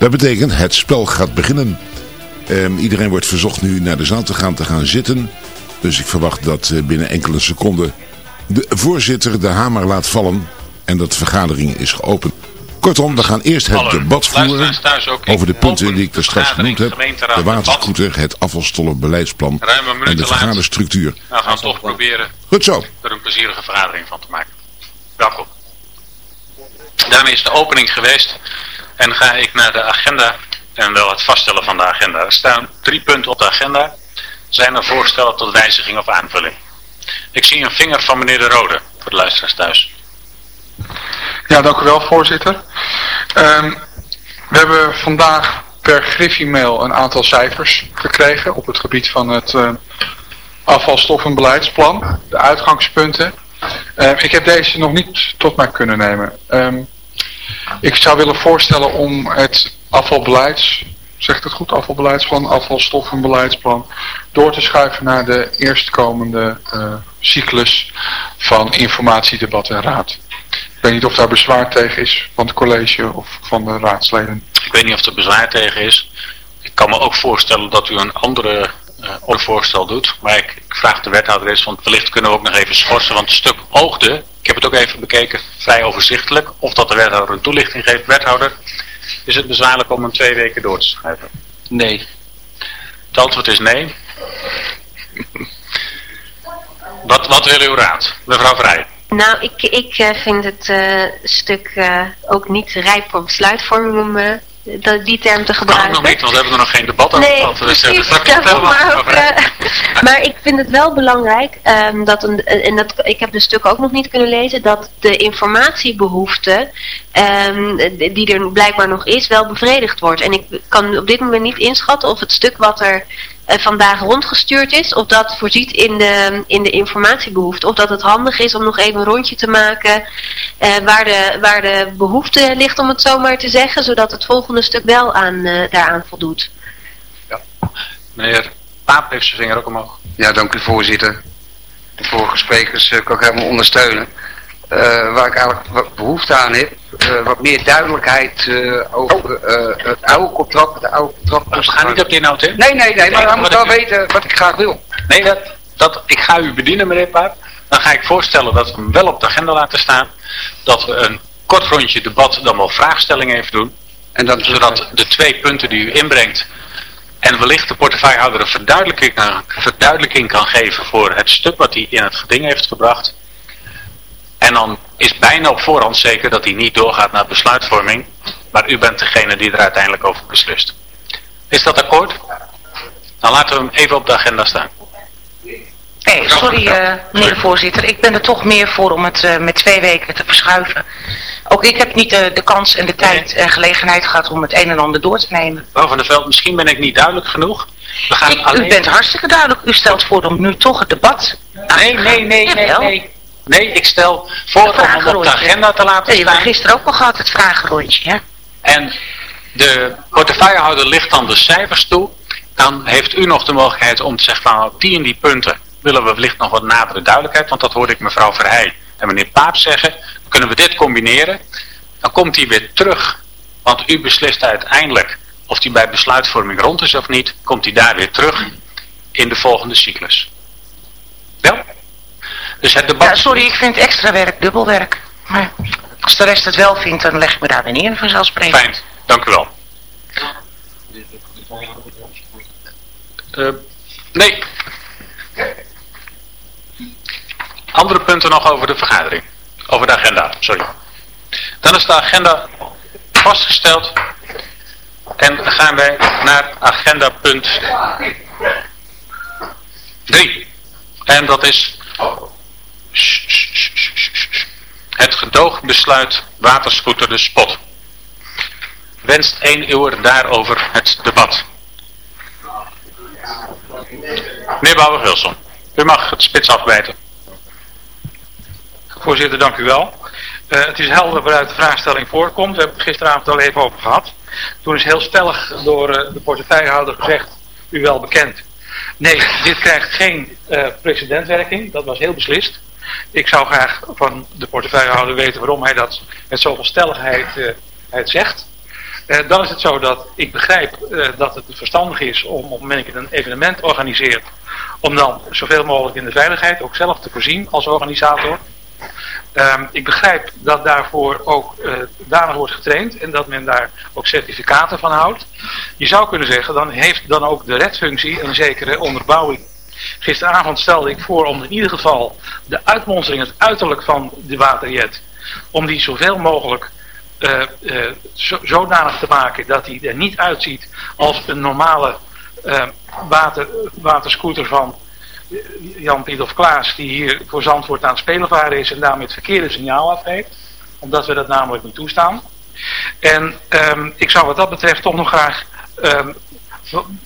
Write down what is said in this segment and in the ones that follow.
Dat betekent, het spel gaat beginnen. Ehm, iedereen wordt verzocht nu naar de zaal te gaan, te gaan zitten. Dus ik verwacht dat eh, binnen enkele seconden de voorzitter de hamer laat vallen en dat de vergadering is geopend. Kortom, we gaan eerst het debat voeren over de punten die ik er straks genoemd heb. De waterscooter, het afvalstollenbeleidsplan en de vergaderstructuur. Nou gaan we toch proberen Goed zo. er een plezierige vergadering van te maken. Welkom. Daarmee is de opening geweest en ga ik naar de agenda en wel het vaststellen van de agenda. Er staan drie punten op de agenda. Zijn er voorstellen tot wijziging of aanvulling? Ik zie een vinger van meneer De Rode voor de luisteraars thuis. Ja, dank u wel voorzitter. Ehm, we hebben vandaag per Griffie-mail een aantal cijfers gekregen op het gebied van het uh, afvalstoffenbeleidsplan. De uitgangspunten. Ehm, ik heb deze nog niet tot mij kunnen nemen. Um, ik zou willen voorstellen om het afvalbeleids, zegt het goed, afvalbeleidsplan, afvalstoffenbeleidsplan, door te schuiven naar de eerstkomende uh, cyclus van informatiedebat en raad. Ik weet niet of daar bezwaar tegen is van het college of van de raadsleden. Ik weet niet of er bezwaar tegen is. Ik kan me ook voorstellen dat u een andere uh, voorstel doet. Maar ik, ik, vraag de wethouder eens, want wellicht kunnen we ook nog even schorsen. Want het stuk oogde, ik heb het ook even bekeken, vrij overzichtelijk. Of dat de wethouder een toelichting geeft. Wethouder, is het bezwaarlijk om hem twee weken door te schrijven? Nee. Het antwoord is nee. wat, wat wil uw raad, mevrouw Vrij? Nou, ik, ik uh, vind het uh, stuk uh, ook niet rijp voor besluitvorming om die term te gebruiken. Kan nog niet, want we hebben er nog geen debat over nee, gehad. Dus precies, maar, ook, maar ik vind het wel belangrijk, um, dat een, en dat, ik heb de stuk ook nog niet kunnen lezen, dat de informatiebehoefte um, die er blijkbaar nog is, wel bevredigd wordt. En ik kan op dit moment niet inschatten of het stuk wat er vandaag rondgestuurd is, of dat voorziet in de, in de informatiebehoefte. Of dat het handig is om nog even een rondje te maken uh, waar, de, waar de behoefte ligt, om het zo maar te zeggen, zodat het volgende stuk wel aan, uh, daaraan voldoet. Ja. Meneer Paap heeft zijn vinger ook omhoog. Ja, dank u voorzitter. De vorige sprekers kan ik helemaal ondersteunen. Uh, waar ik eigenlijk wat behoefte aan heb, uh, wat meer duidelijkheid uh, over het oude contract, de oude contract. We gaan niet op die inhoud in. Nee, nee, nee, maar dan moet wel weten wat ik graag wil. Nee, dat, dat, ik ga u bedienen meneer Paap. Dan ga ik voorstellen dat we hem wel op de agenda laten staan. Dat we een kort rondje debat, dan wel vraagstellingen even doen. En dan, zodat de twee punten die u inbrengt en wellicht de portefeuillehouder een verduidelijking, verduidelijking kan geven voor het stuk wat hij in het geding heeft gebracht en dan is bijna op voorhand zeker dat hij niet doorgaat naar besluitvorming. Maar u bent degene die er uiteindelijk over beslist. Is dat akkoord? Dan laten we hem even op de agenda staan. Nee, sorry uh, meneer de voorzitter. Ik ben er toch meer voor om het uh, met twee weken te verschuiven. Ook ik heb niet uh, de kans en de tijd en gelegenheid gehad om het een en ander door te nemen. Mevrouw van der Veld, misschien ben ik niet duidelijk genoeg. We gaan ik, alleen... U bent hartstikke duidelijk. U stelt voor om nu toch het debat... Nee, nee, nee, nee, nee. Nee, ik stel voor om hem op de agenda te laten staan. Je hebt gisteren ook al gehad, het vragenrondje, hè? En de portefeuillehouder ligt dan de cijfers toe. Dan heeft u nog de mogelijkheid om te zeggen van op die en die punten willen we wellicht nog wat nadere duidelijkheid. Want dat hoorde ik mevrouw Verheij en meneer Paap zeggen. Kunnen we dit combineren? Dan komt hij weer terug. Want u beslist uiteindelijk of hij bij besluitvorming rond is of niet. Komt hij daar weer terug in de volgende cyclus. Wel? Dus het debat... Ja, sorry, ik vind extra werk dubbel werk. Maar als de rest het wel vindt, dan leg ik me daar weer neer vanzelfsprekend. Fijn, dank u wel. Uh, nee. Andere punten nog over de vergadering. Over de agenda, sorry. Dan is de agenda vastgesteld. En dan gaan wij naar agenda punt 3. En dat is het gedoogbesluit waterscooter de spot. Wenst één uur daarover het debat. Meneer Bouwer-Wilson, u mag het spits afbijten. Voorzitter, dank u wel. Uh, het is helder waaruit de vraagstelling voorkomt. We hebben het gisteravond al even over gehad. Toen is heel stellig door uh, de portefeuillehouder gezegd, u wel bekend. Nee, dit krijgt geen uh, precedentwerking. Dat was heel beslist. Ik zou graag van de portefeuillehouder weten waarom hij dat met zoveel stelligheid uh, het zegt. Uh, dan is het zo dat ik begrijp uh, dat het verstandig is om op het moment dat je een evenement organiseert, om dan zoveel mogelijk in de veiligheid ook zelf te voorzien als organisator. Um, ik begrijp dat daarvoor ook uh, danig wordt getraind en dat men daar ook certificaten van houdt. Je zou kunnen zeggen, dan heeft dan ook de redfunctie een zekere onderbouwing. Gisteravond stelde ik voor om in ieder geval de uitmonstering, het uiterlijk van de waterjet, om die zoveel mogelijk uh, uh, zo, zodanig te maken dat hij er niet uitziet als een normale uh, water, waterscooter van Jan-Piet of Klaas die hier voor Zandvoort aan het spelen varen is en daarmee het verkeerde signaal afgeeft. Omdat we dat namelijk niet toestaan. En um, ik zou wat dat betreft toch nog graag um,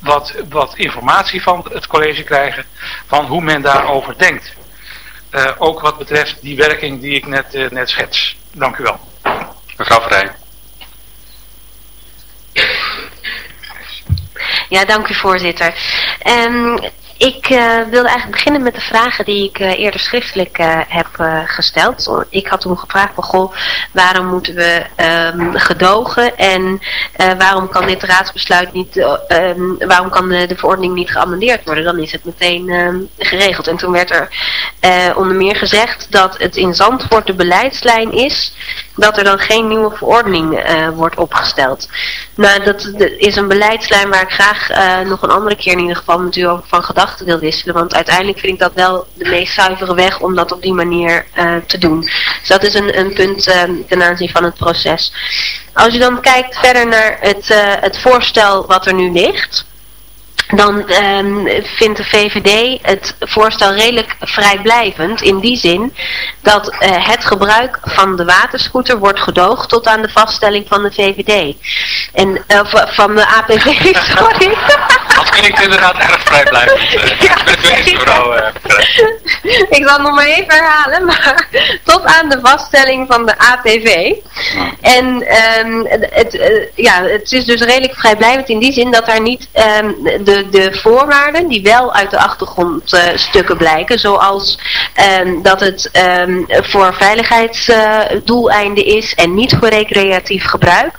wat, wat informatie van het college krijgen van hoe men daarover denkt. Uh, ook wat betreft die werking die ik net, uh, net schets. Dank u wel. Mevrouw Vrij. Ja, dank u voorzitter. Um, ik uh, wilde eigenlijk beginnen met de vragen die ik uh, eerder schriftelijk uh, heb gesteld. Ik had toen gevraagd van, goh, waarom moeten we um, gedogen en waarom kan dit raadsbesluit niet, um, waarom kan de, de, verordening niet geamendeerd worden? Dan is het meteen um, geregeld. En toen werd er onder meer gezegd dat het in Zandvoort de beleidslijn is dat er dan geen nieuwe verordening wordt opgesteld. Nou, dat is een beleidslijn waar ik graag nog een andere keer in ieder geval met u over van gedacht gedachten wil wisselen. Want uiteindelijk vind ik dat wel de meest zuivere weg om dat op die manier uh, te doen. Dus dat is een, een punt uh, ten aanzien van het proces. Als je dan kijkt verder naar het, uh, het voorstel wat er nu ligt dan um, vindt de VVD het voorstel redelijk vrijblijvend in die zin dat uh, het gebruik van de waterscooter wordt gedoogd tot aan de vaststelling van de VVD. En van de APV, sorry. Dat klinkt inderdaad erg vrijblijvend. Uh, ja, mevrouw, ik zal het nog maar even herhalen, maar tot aan de vaststelling van de APV. En um, het, ja, het is dus redelijk vrijblijvend in die zin dat daar niet um, de de, voorwaarden die wel uit de achtergrondstukken uh, blijken. Zoals um, dat het voor veiligheidsdoeleinden is en niet voor recreatief gebruik.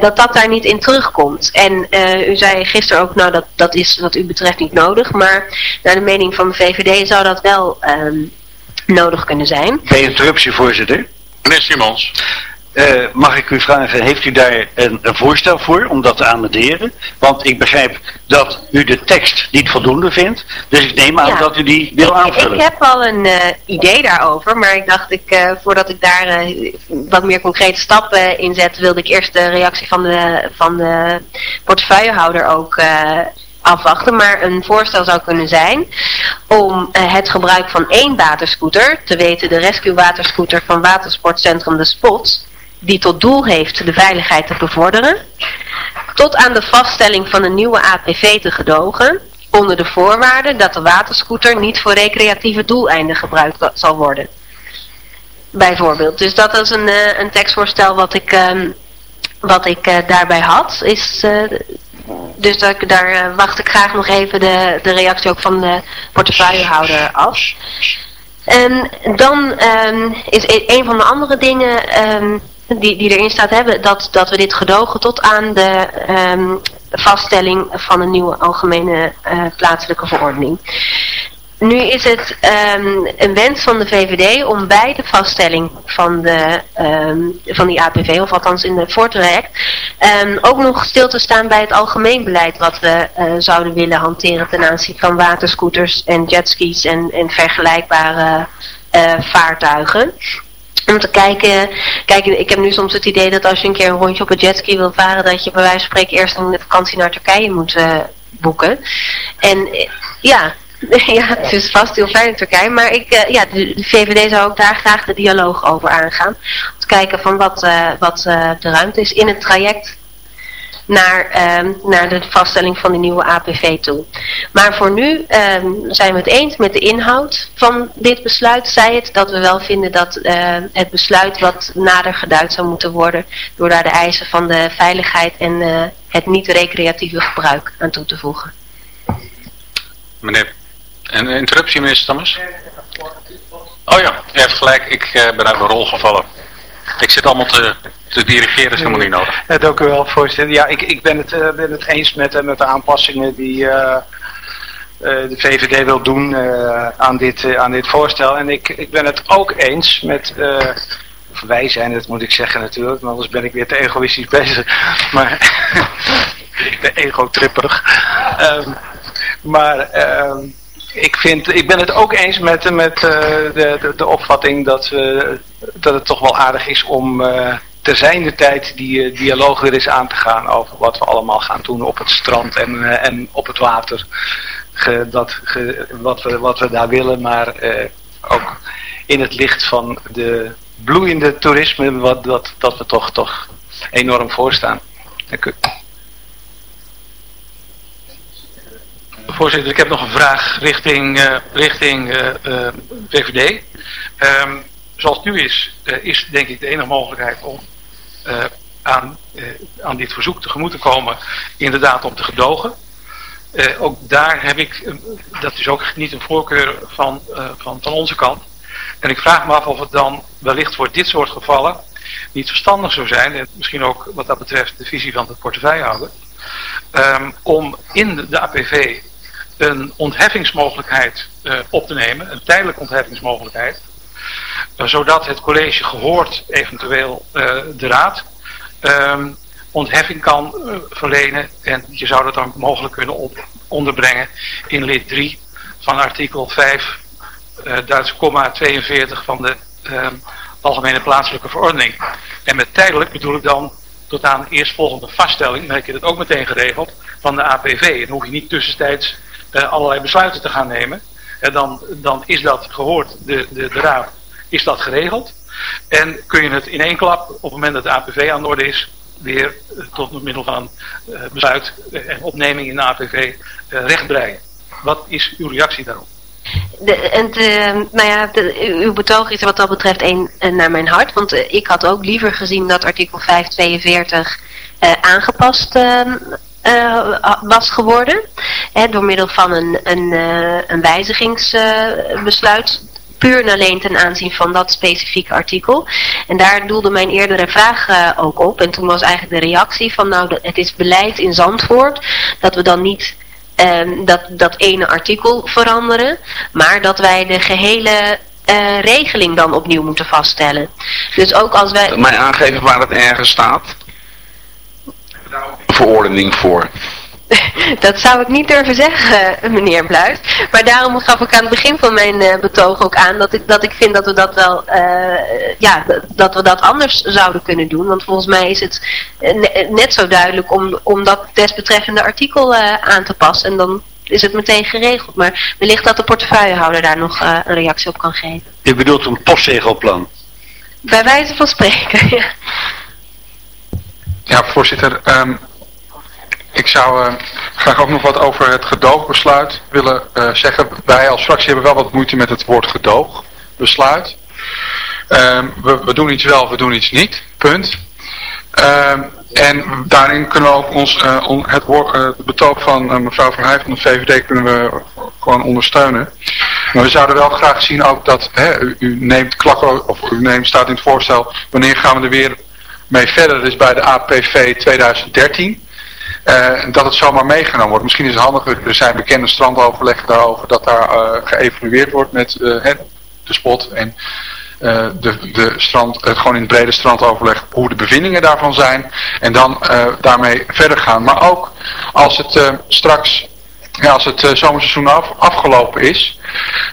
Dat dat daar niet in terugkomt. En u zei gisteren ook, nou dat, dat is wat u betreft niet nodig. Maar naar de mening van de VVD zou dat wel um, nodig kunnen zijn. Bij interruptie voorzitter. Meneer Simons. Uh, mag ik u vragen, heeft u daar een, een, voorstel voor om dat te amenderen? Want ik begrijp dat u de tekst niet voldoende vindt, dus ik neem aan ja. dat u die wil aanvullen. Ik heb al een uh, idee daarover, maar ik dacht, ik, uh, voordat ik daar wat meer concrete stappen in zet, wilde ik eerst de reactie van de, van de portefeuillehouder ook afwachten, maar een voorstel zou kunnen zijn om uh, het gebruik van één waterscooter, te weten de rescue waterscooter van watersportcentrum De Spot, die tot doel heeft de veiligheid te bevorderen, tot aan de vaststelling van een nieuwe APV te gedogen, onder de voorwaarde dat de waterscooter niet voor recreatieve doeleinden gebruikt zal worden. Bijvoorbeeld. Dus dat is een, uh, een tekstvoorstel wat ik, uh, wat ik uh, daarbij had. Is, dus dat, daar wacht ik graag nog even de, de reactie ook van de portefeuillehouder af. En dan um, is e-, een van de andere dingen um, die, die erin staat hebben, dat, dat we dit gedogen tot aan de um, vaststelling van een nieuwe algemene uh, plaatselijke verordening. Nu is het um, een wens van de VVD om bij de vaststelling van, de, um, van die APV, of althans in de voortraject, um, ook nog stil te staan bij het algemeen beleid wat we uh, zouden willen hanteren ten aanzien van waterscooters en jetskis en, en vergelijkbare uh, vaartuigen om te kijken, kijk, ik heb nu soms het idee dat als je een keer een rondje op een jetski wil varen, dat je bij wijze van spreken eerst een vakantie naar Turkije moet uh, boeken. En ja, ja, het is vast heel fijn in Turkije, maar ik, uh, ja, de, VVD zou ook daar graag de dialoog over aangaan. Om te kijken van wat, uh, wat de ruimte is in het traject naar, um, naar de vaststelling van de nieuwe APV toe. Maar voor nu um, zijn we het eens met de inhoud van dit besluit. Zij het dat we wel vinden dat het besluit wat nader geduid zou moeten worden door daar de eisen van de veiligheid en het niet-recreatieve gebruik aan toe te voegen. Meneer, een interruptie meneer Stammers? Oh ja, u heeft gelijk, ik uh, ben uit mijn rol gevallen. Ik zit allemaal te te dirigeren is helemaal niet nodig. Ja, dank u wel, voorzitter. Ja, ik, ik ben, het, uh, ben het eens met, met de aanpassingen die de VVD wil doen aan, dit, aan dit voorstel. En ik, ik ben het ook eens met wij zijn het moet ik zeggen natuurlijk, want anders ben ik weer te egoïstisch bezig. Maar ik ben egotripperig. Um, maar um, ik, vind, ik ben het ook eens met, met uh, de, de, de, opvatting dat, uh, dat het toch wel aardig is om uh, ter zijnde tijd die dialoog weer eens aan te gaan over wat we allemaal gaan doen op het strand en, en op het water. Ge, dat, ge, wat, we, wat we daar willen, maar ook in het licht van de bloeiende toerisme wat, dat, dat we toch, toch enorm voorstaan. Dank u. Voorzitter, ik heb nog een vraag richting, uh, richting uh, uh, VVD. Um, zoals het nu is, is denk ik de enige mogelijkheid om aan, aan dit verzoek tegemoet te komen, inderdaad om te gedogen. ook daar heb ik, dat is ook niet een voorkeur van, van, van onze kant. En ik vraag me af of het dan wellicht voor dit soort gevallen niet verstandig zou zijn, en misschien ook wat dat betreft de visie van de portefeuillehouder, um, om in de APV een ontheffingsmogelijkheid uh, op te nemen, een tijdelijke ontheffingsmogelijkheid, uh, zodat het college gehoord eventueel uh, de raad um, ontheffing kan verlenen en je zou dat dan mogelijk kunnen onderbrengen in lid 3 van artikel 5 uh, Duits komma 42 van de uh, Algemene Plaatselijke Verordening. En met tijdelijk bedoel ik dan tot aan eerstvolgende vaststelling, dan heb je dat ook meteen geregeld, van de APV. En hoef je niet tussentijds allerlei besluiten te gaan nemen. En dan, dan is dat gehoord, de, de, de raad, is dat geregeld. En kun je het in één klap, op het moment dat de APV aan de orde is, weer uh, tot middel van uh, besluit en opneming in de APV rechtbreien. Wat is uw reactie daarop? De, en nou ja, uw betoog is wat dat betreft een naar mijn hart. Want ik had ook liever gezien dat artikel 542 uh, aangepast uh, was geworden. Door middel van een, een, een wijzigingsbesluit puur en alleen ten aanzien van dat specifieke artikel. En daar doelde mijn eerdere vraag uh, ook op. En toen was eigenlijk de reactie van nou, het is beleid in Zandvoort dat we dan niet um, dat, dat ene artikel veranderen, maar dat wij de gehele regeling dan opnieuw moeten vaststellen. Dus ook als wij... Mij aangeven waar het ergens staat. Verordening voor. dat zou ik niet durven zeggen, meneer Bluis. Maar daarom gaf ik aan het begin van mijn uh, betoog ook aan dat ik, dat ik vind dat we dat wel, uh, ja, dat we dat anders zouden kunnen doen. Want volgens mij is het net zo duidelijk om, om dat desbetreffende artikel uh, aan te passen. En dan is het meteen geregeld. Maar wellicht dat de portefeuillehouder daar nog een reactie op kan geven. Je bedoelt een postzegelplan? Bij wijze van spreken, ja. Ja, voorzitter. Um, ik zou uh, graag ook nog wat over het gedoogbesluit willen uh, zeggen. Wij als fractie hebben wel wat moeite met het woord gedoogbesluit. Um, we, we, doen iets wel, we doen iets niet. Punt. Um, en daarin kunnen we ook ons, on, het, betoog van mevrouw Verheij van de VVD kunnen we gewoon ondersteunen. Maar we zouden wel graag zien ook dat hè, u, u, neemt klakken, of u neemt, staat in het voorstel, wanneer gaan we er weer mee verder. Is bij de APV 2013. Uh, dat het zomaar meegenomen wordt. Misschien is het handiger, er zijn bekende strandoverleggen daarover, dat daar uh, geëvalueerd wordt met uh, de spot en de, de strand, het gewoon in het brede strandoverleg hoe de bevindingen daarvan zijn. En dan daarmee verder gaan. Maar ook als het straks ja, als het zomerseizoen af, afgelopen is,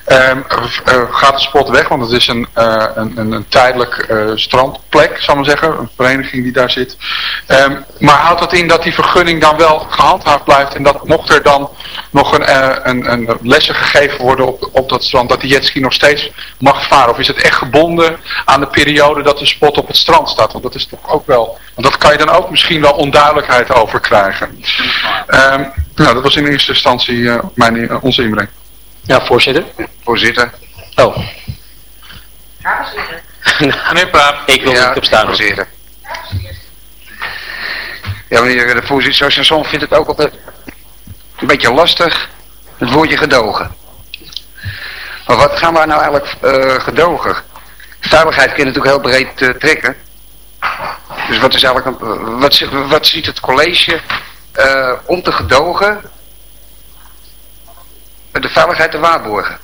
um, uh, gaat de spot weg, want het is een, uh, een, een, tijdelijk strandplek, zal maar zeggen, een vereniging die daar zit. Um, maar houdt dat in dat die vergunning dan wel gehandhaafd blijft en dat mocht er dan nog een, een, een lessen gegeven worden op, op dat strand, dat de jetski nog steeds mag varen? Of is het echt gebonden aan de periode dat de spot op het strand staat? Want dat is toch ook wel, want dat kan je dan ook misschien wel onduidelijkheid over krijgen. Um, nou, dat was in eerste instantie mijn, onze inbreng. Ja, voorzitter. Voorzitter. Oh. Ja, voorzitter. Meneer Praat. Ik wil ja, niet op staan. Voorzitter. Ja, meneer de voorzitter, zoals Janson vindt het ook altijd een beetje lastig, het woordje gedogen. Maar wat gaan we nou eigenlijk uh, gedogen? Veiligheid kun je natuurlijk heel breed trekken. Dus wat, is eigenlijk een, wat, wat ziet het college uh, om te gedogen de veiligheid te waarborgen?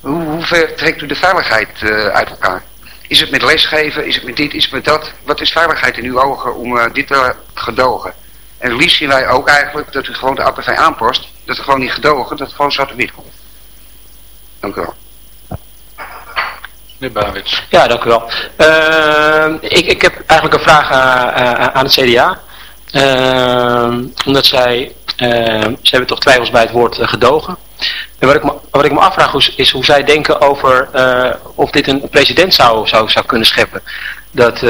Hoe, hoe ver trekt u de veiligheid uh, uit elkaar? Is het met lesgeven? Is het met dit? Is het met dat? Wat is veiligheid in uw ogen om uh, dit te gedogen? En liefst zien wij ook eigenlijk dat u gewoon de APV aanpast. Dat het gewoon niet gedogen, dat het gewoon zwarte wit komt. Dank u wel. Meneer Ja, dank u wel. Uh, ik, ik heb eigenlijk een vraag aan, aan het CDA. Uh, omdat zij, uh, ze hebben toch twijfels bij het woord gedogen. En wat ik me, afvraag is, is hoe zij denken over of dit een president zou, zou, zou kunnen scheppen. Dat,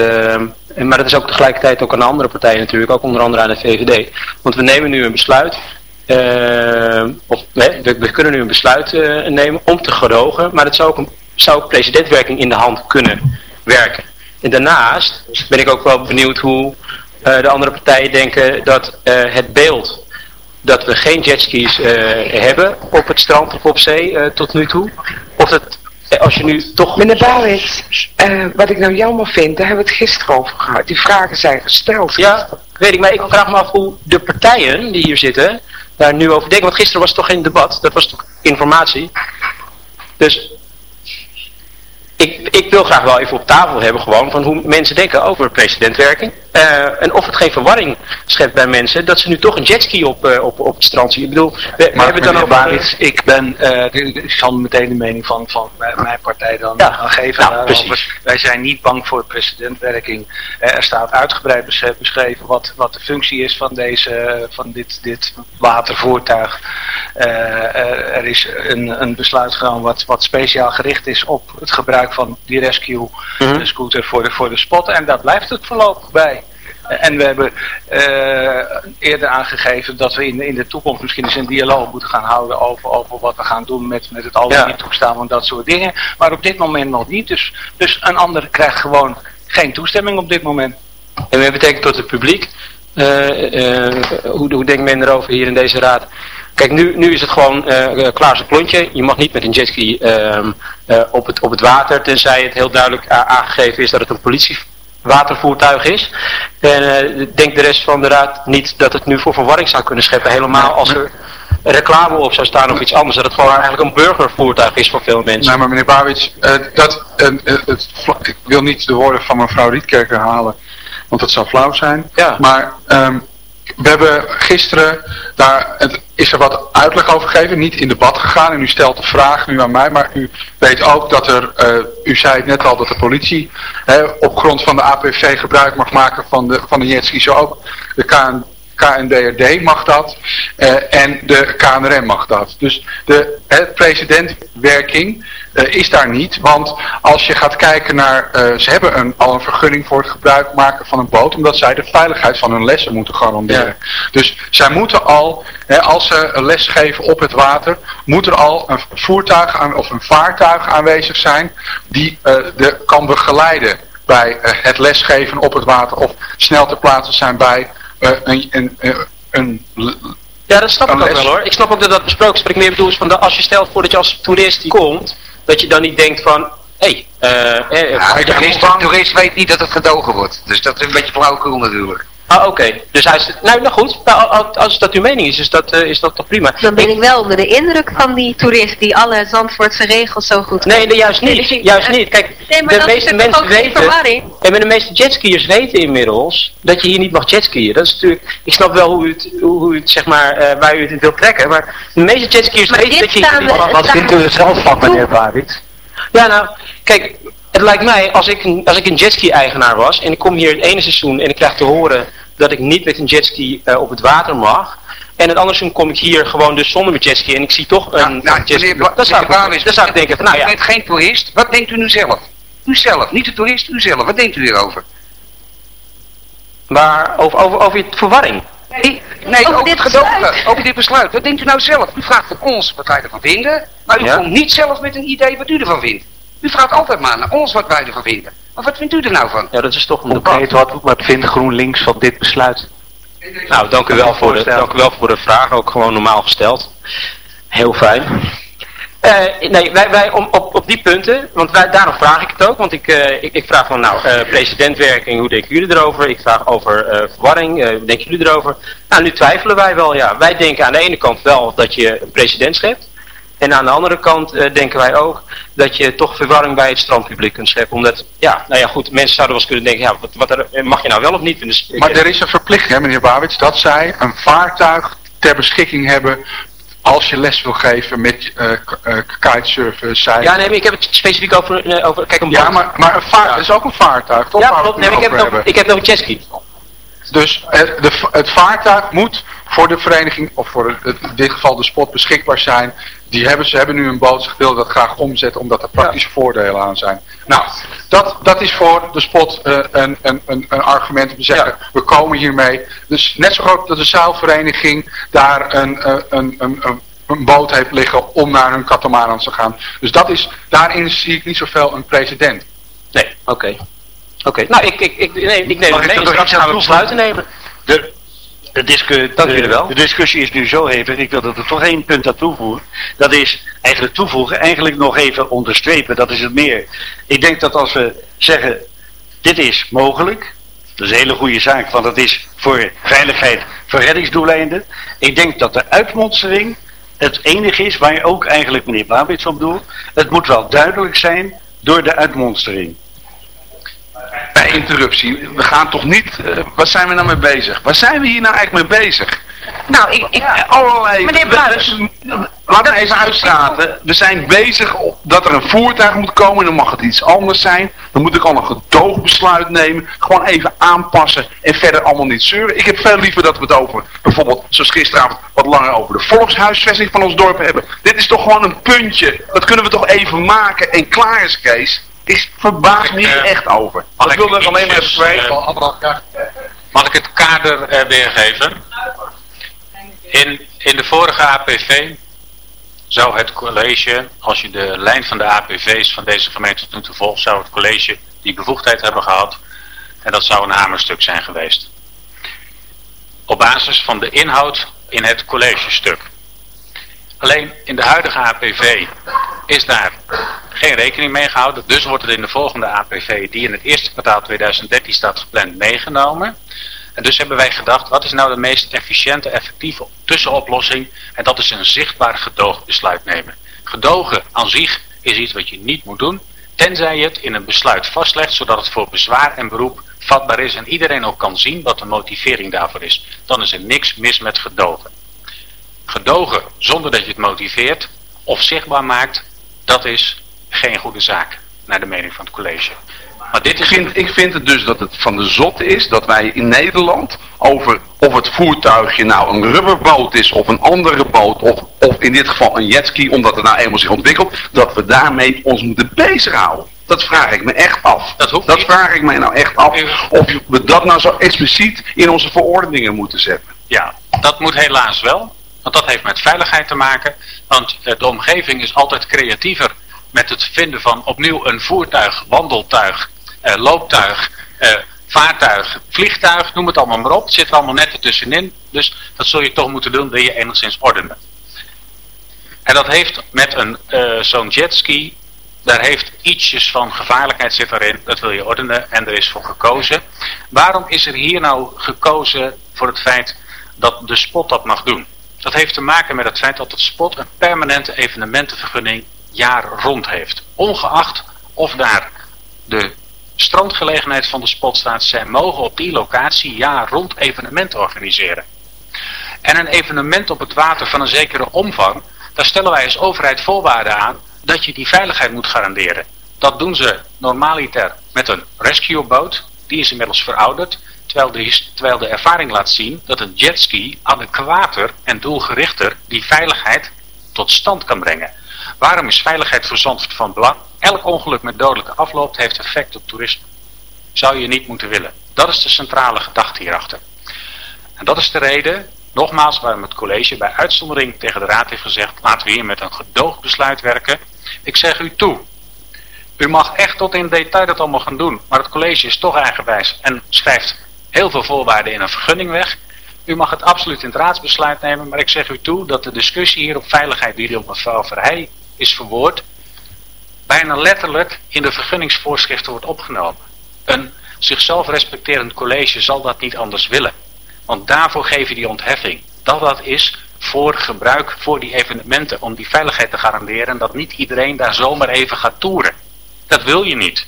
maar dat is ook tegelijkertijd ook aan de andere partijen natuurlijk, ook onder andere aan de VVD. Want we nemen nu een besluit of nee, we, we, kunnen nu een besluit nemen om te gedogen, maar het zou ook een zou presidentwerking in de hand kunnen werken. En daarnaast ben ik ook wel benieuwd hoe de andere partijen denken dat het beeld dat we geen jetskis uh, hebben op het strand of op zee tot nu toe, of dat als je nu toch... Meneer Bouwits, wat ik nou jammer vind, daar hebben we het gisteren over gehad. Die vragen zijn gesteld. Ja, weet ik, maar ik vraag me af hoe de partijen die hier zitten daar nu over denken. Want gisteren was het toch geen debat, dat was toch informatie. Dus ik, ik, wil graag wel even op tafel hebben gewoon van hoe mensen denken over presidentwerking. Uh, en of het geen verwarring schept bij mensen dat ze nu toch een jetski op, uh, op, op het strand zien. Ik bedoel, we, we hebben dan over... Barits, ik ben, uh, ik zal meteen de mening van, van mijn partij dan ja. gaan geven. Nou, precies. Wij zijn niet bang voor presidentwerking. er staat uitgebreid beschreven wat, wat de functie is van, deze, van dit, dit watervoertuig. er is een, een besluit genomen wat, wat speciaal gericht is op het gebruik van die rescue mm scooter voor de, voor de spot. En daar blijft het voorlopig bij. En we hebben uh, eerder aangegeven dat we in, de, in de toekomst misschien eens een dialoog moeten gaan houden over, over wat we gaan doen met, met het al niet toestaan van dat soort dingen. Maar op dit moment nog niet. Dus, dus een ander krijgt gewoon geen toestemming op dit moment. En wat betekent tot het publiek? Uh, uh, hoe, hoe denkt men erover hier in deze raad? Kijk, nu, nu is het gewoon uh, klaar klontje. Je mag niet met een jetski uh, op, het, op het water, tenzij het heel duidelijk aangegeven is dat het een politiewatervoertuig is. En uh, denkt de rest van de raad niet dat het nu voor verwarring zou kunnen scheppen. Helemaal als er reclame op zou staan of iets anders. Dat het gewoon eigenlijk een burgervoertuig is voor veel mensen. Nee, maar meneer Bawits, dat, het, ik wil niet de woorden van mevrouw Rietkerk herhalen. Want dat zou flauw zijn. Ja. Maar um, we hebben gisteren, daar is er wat uitleg over gegeven, niet in debat gegaan. En u stelt de vraag nu aan mij, maar u weet ook dat er, uh, u zei het net al, dat de politie hè, op grond van de APV gebruik mag maken van de, van de jetski. Zo ook de KNDRD mag dat uh, en de KNRM mag dat. Dus de hè, presidentwerking uh, is daar niet. Want als je gaat kijken naar, uh, ze hebben een, al een vergunning voor het gebruik maken van een boot, omdat zij de veiligheid van hun lessen moeten garanderen. Dus zij moeten al, hè, als ze een les geven op het water, moet er al een voertuig aan, of een vaartuig aanwezig zijn die de, kan begeleiden bij het lesgeven op het water of snel te plaatsen zijn bij een, een, een ja, dat snap ik ook wel hoor. Ik snap ook dat dat besproken is. Wat ik meer bedoel is van de, als je stelt voor dat je als toerist die komt, dat je dan niet denkt van, hé, hey, uh, ja, de toerist, de toerist weet niet dat het gedogen wordt. Dus dat is een beetje flauwekul natuurlijk. Ah, oké. Dus hij is... Nou, nou goed. Nou, als dat uw mening is, is dat, uh, is dat toch prima. Dan ben ik, wel onder de indruk van die toerist die alle Zandvoortse regels zo goed Nee, nee juist niet. juist niet. Kijk, de meeste mensen weten... En met de meeste jetskiers weten inmiddels dat je hier niet mag jetskiën. Dat is natuurlijk... Ik snap wel hoe u het, hoe u het zeg maar, uh, waar u het wilt trekken. Maar de meeste jetskiers weten dat je hier niet mag... Wat vindt u er zelf van, meneer Barit? Ja, nou, kijk, het lijkt mij, als ik, als ik een jetski-eigenaar was en ik kom hier het ene seizoen en ik krijg te horen dat ik niet met een jetski uh, op het water mag. En het andere seizoen kom ik hier gewoon dus zonder mijn jetski en ik zie toch een, nou, nou, jetski. Dat zou, ik, dat zou ik denken van, nou ja. U bent geen toerist, wat denkt u nu zelf? U zelf, niet de toerist, u zelf. Wat denkt u hierover? Maar over, over, over je verwarring? Nee, nee over, dit gedogen, over dit besluit. Wat denkt u nou zelf? U vraagt van ons wat wij ervan vinden, maar u komt niet zelf met een idee wat u ervan vindt. U vraagt altijd maar naar ons wat wij ervan vinden. Maar wat vindt u er nou van? Ja, dat is toch een debat. Wat, wat vindt GroenLinks van dit besluit? Nou, dank u, wel voor de, dank u wel voor de vraag. Ook gewoon normaal gesteld. Heel fijn. nee, wij, wij om, op, op die punten, want wij, daarom vraag ik het ook, want ik, ik, ik, vraag van, nou, presidentwerking, hoe denken jullie erover? Ik vraag over verwarring, hoe denken jullie erover? Nou, nu twijfelen wij wel, ja. Wij denken aan de ene kant wel dat je een president schept, en aan de andere kant denken wij ook dat je toch verwarring bij het strandpubliek kunt scheppen. Omdat, ja, nou ja goed, mensen zouden wel eens kunnen denken, ja, wat, wat er, mag je nou wel of niet? Dus, maar er is een verplichting, hè, meneer Bawits, dat zij een vaartuig ter beschikking hebben als je les wil geven met uh, uh, kitesurfen, Ja, nee, maar ik heb het specifiek over, uh, over kijk, een Ja, maar, maar een vaart is ook een vaartuig, toch? Ja, klopt. Nee, ik, heb nog, ik heb nog een jetski. Dus de, het vaartuig moet voor de vereniging, of voor in dit geval de spot, beschikbaar zijn. Die hebben, ze hebben nu een boot, ze willen dat graag omzetten omdat er praktische voordelen aan zijn. Nou, dat, dat is voor de spot uh, een, een, een, argument om te zeggen, we komen hiermee. Dus net zo groot dat de zeilvereniging daar een, een, een, een, een boot heeft liggen om naar hun katamarans te gaan. Dus dat is, daarin zie ik niet zoveel een precedent. Nee, oké. Oké, nou ik, ik, ik, nee, ik neem het mee, straks gaan we besluiten nemen. De, de, discu Dank de, wel. de discussie is nu zo hevig, ik wil er toch één punt aan toevoegen. Dat is eigenlijk toevoegen, eigenlijk nog even onderstrepen, dat is het meer. Ik denk dat als we zeggen, dit is mogelijk, dat is een hele goede zaak, want dat is voor veiligheid, voor reddingsdoeleinden. Ik denk dat de uitmonstering het enige is waar je ook eigenlijk meneer Babits op doet. Het moet wel duidelijk zijn door de uitmonstering bij interruptie. We gaan toch niet... Uh, waar zijn we nou mee bezig? Waar zijn we hier nou eigenlijk mee bezig? Nou, ik... ik allerlei... Meneer Bruis... Laat me even uitstraten. We zijn bezig dat er een voertuig moet komen. Dan mag het iets anders zijn. Dan moet ik al een gedoogbesluit nemen. Gewoon even aanpassen. En verder allemaal niet zeuren. Ik heb veel liever dat we het over... Bijvoorbeeld, zoals gisteravond, wat langer over de volkshuisvesting van ons dorp hebben. Dit is toch gewoon een puntje. Dat kunnen we toch even maken. En klaar is, Kees ik verbaas me uh, echt over. Mag ik wil er alleen maar even Mag ik het kader uh, weergeven? In, in de vorige APV zou het college, als je de lijn van de APV's van deze gemeente toen te volgt, zou het college die bevoegdheid hebben gehad. En dat zou een hamerstuk zijn geweest. Op basis van de inhoud in het collegestuk. Alleen in de huidige APV is daar geen rekening mee gehouden. Dus wordt het in de volgende APV, die in het eerste kwartaal 2013 staat gepland, meegenomen. En dus hebben wij gedacht, wat is nou de meest efficiënte, effectieve tussenoplossing? En dat is een zichtbaar gedoogbesluit nemen. Gedogen aan zich is iets wat je niet moet doen, tenzij je het in een besluit vastlegt, zodat het voor bezwaar en beroep vatbaar is en iedereen ook kan zien wat de motivering daarvoor is. Dan is er niks mis met gedogen. Gedogen zonder dat je het motiveert of zichtbaar maakt, dat is geen goede zaak, naar de mening van het college. Maar dit is... ik, vind, ik vind het dus dat het van de zot is dat wij in Nederland over of het voertuigje nou een rubberboot is of een andere boot of, of in dit geval een jetski omdat het nou eenmaal zich ontwikkelt, dat we daarmee ons moeten bezighouden. Dat vraag ik me echt af. Dat, dat vraag ik mij nou echt af. Of we dat nou zo expliciet in onze verordeningen moeten zetten. Ja, dat moet helaas wel. Want dat heeft met veiligheid te maken. Want eh, de omgeving is altijd creatiever met het vinden van opnieuw een voertuig, wandeltuig, eh, looptuig, eh, vaartuig, vliegtuig, noem het allemaal maar op. Het zit er allemaal net ertussenin. Dus dat zul je toch moeten doen, wil je enigszins ordenen. En dat heeft met een uh, zo'n jetski, daar heeft ietsjes van gevaarlijkheid zit erin. Dat wil je ordenen en er is voor gekozen. Waarom is er hier nou gekozen voor het feit dat de spot dat mag doen? Dat heeft te maken met het feit dat het spot een permanente evenementenvergunning jaar rond heeft. Ongeacht of daar de strandgelegenheid van de spot staat, zij mogen op die locatie jaar rond evenementen organiseren. En een evenement op het water van een zekere omvang, daar stellen wij als overheid voorwaarden aan dat je die veiligheid moet garanderen. Dat doen ze normaliter met een rescueboot, die is inmiddels verouderd, terwijl de, terwijl de ervaring laat zien dat een jetski adequater en doelgerichter die veiligheid tot stand kan brengen. Waarom is veiligheid voor van belang? Elk ongeluk met dodelijke afloop heeft effect op toerisme. Zou je niet moeten willen. Dat is de centrale gedachte hierachter. En dat is de reden, nogmaals, waarom het college bij uitzondering tegen de raad heeft gezegd, laten we hier met een gedoogbesluit werken. Ik zeg u toe, u mag echt tot in detail dat allemaal gaan doen, maar het college is toch eigenwijs en schrijft heel veel voorwaarden in een vergunning weg. U mag het absoluut in het raadsbesluit nemen, maar ik zeg u toe dat de discussie hier op veiligheid die op mevrouw Verheij is verwoord, bijna letterlijk in de vergunningsvoorschriften wordt opgenomen. Een zichzelf respecterend college zal dat niet anders willen. Want daarvoor geef je die ontheffing. Dat dat is voor gebruik voor die evenementen. Om die veiligheid te garanderen. En dat niet iedereen daar zomaar even gaat toeren. Dat wil je niet.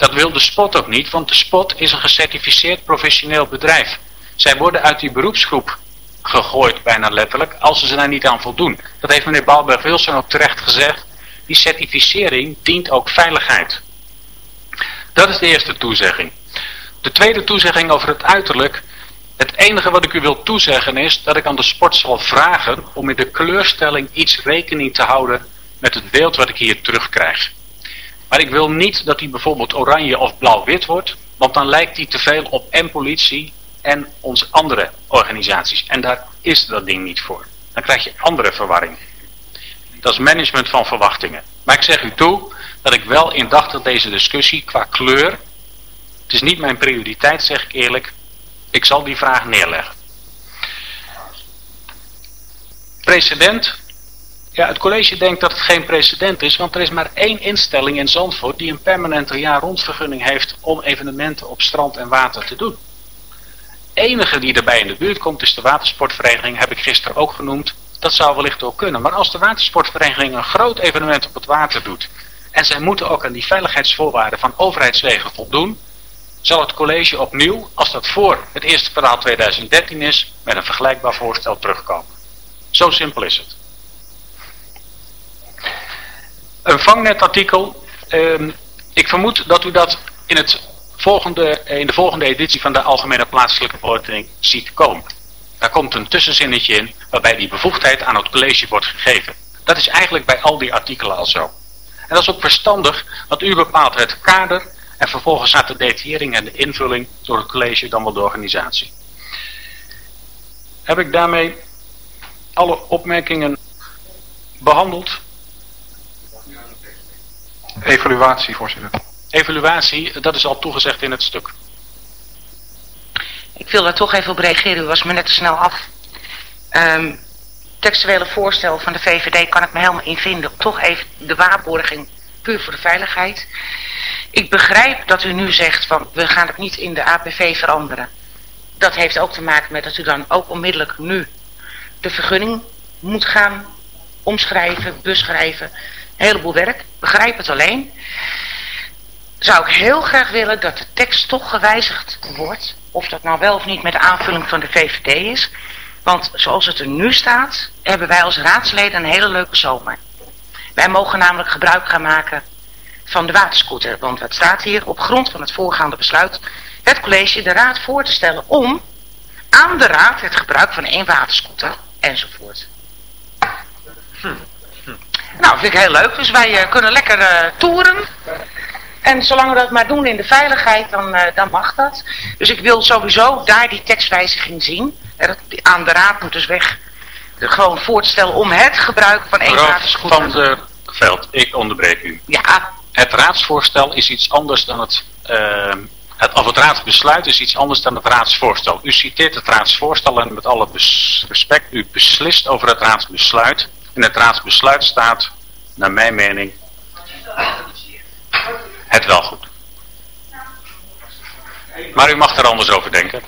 Dat wil de spot ook niet. Want de spot is een gecertificeerd professioneel bedrijf. Zij worden uit die beroepsgroep gegooid bijna letterlijk. Als ze daar niet aan voldoen. Dat heeft meneer Balberg-Wilson ook terecht gezegd. Die certificering dient ook veiligheid. Dat is de eerste toezegging. De tweede toezegging over het uiterlijk. Het enige wat ik u wil toezeggen is dat ik aan de sport zal vragen om in de kleurstelling iets rekening te houden met het beeld wat ik hier terugkrijg. Maar ik wil niet dat die bijvoorbeeld oranje of blauw-wit wordt, want dan lijkt die te veel op en politie en onze andere organisaties. En daar is dat ding niet voor. Dan krijg je andere verwarring. Dat is management van verwachtingen. Maar ik zeg u toe dat ik wel indachtig deze discussie qua kleur, het is niet mijn prioriteit zeg ik eerlijk, ik zal die vraag neerleggen. Precedent. Ja, het college denkt dat het geen precedent is, want er is maar één instelling in Zandvoort die een permanente jaar rondvergunning heeft om evenementen op strand en water te doen. enige die erbij in de buurt komt is de watersportvereniging, heb ik gisteren ook genoemd. Dat zou wellicht ook kunnen. Maar als de watersportvereniging een groot evenement op het water doet en zij moeten ook aan die veiligheidsvoorwaarden van overheidswegen voldoen, zal het college opnieuw, als dat voor het eerste kwartaal 2013 is, met een vergelijkbaar voorstel terugkomen. Zo simpel is het. Een vangnetartikel. Ehm, ik vermoed dat u dat in, het volgende, in de volgende editie van de Algemene Plaatselijke Verordening ziet komen. Daar komt een tussenzinnetje in waarbij die bevoegdheid aan het college wordt gegeven. Dat is eigenlijk bij al die artikelen al zo. En dat is ook verstandig, want u bepaalt het kader en vervolgens gaat de detaillering en de invulling door het college dan wel de organisatie. Heb ik daarmee alle opmerkingen behandeld? Evaluatie, voorzitter. Evaluatie, dat is al toegezegd in het stuk. Ik wil daar toch even op reageren, u was me net te snel af. Um, textuele voorstel van de VVD kan ik me helemaal in vinden. Toch even de waarborging puur voor de veiligheid. Ik begrijp dat u nu zegt van we gaan het niet in de APV veranderen. Dat heeft ook te maken met dat u dan ook onmiddellijk nu de vergunning moet gaan omschrijven, beschrijven. Heleboel werk. Begrijp het alleen. Zou ik heel graag willen dat de tekst toch gewijzigd wordt. Of dat nou wel of niet met de aanvulling van de VVD is. Want zoals het er nu staat, hebben wij als raadsleden een hele leuke zomer. Wij mogen namelijk gebruik gaan maken van de waterscooter. Want het staat hier op grond van het voorgaande besluit het college de raad voor te stellen om aan de raad het gebruik van één waterscooter enzovoort. Hm. Nou, vind ik heel leuk. Dus wij uh, kunnen lekker uh, toeren. En zolang we dat maar doen in de veiligheid, dan, uh, dan mag dat. Dus ik wil sowieso daar die tekstwijziging zien. aan de raad moet dus weg. Gewoon voorstellen om het gebruik van één waterscooter. Van de Veld, ik onderbreek u. Ja, het raadsvoorstel is iets anders dan het, uh, het, of het raadsbesluit is iets anders dan het raadsvoorstel. U citeert het raadsvoorstel en met alle respect, u beslist over het raadsbesluit. In het raadsbesluit staat, naar mijn mening, het wel goed. Maar u mag er anders over denken.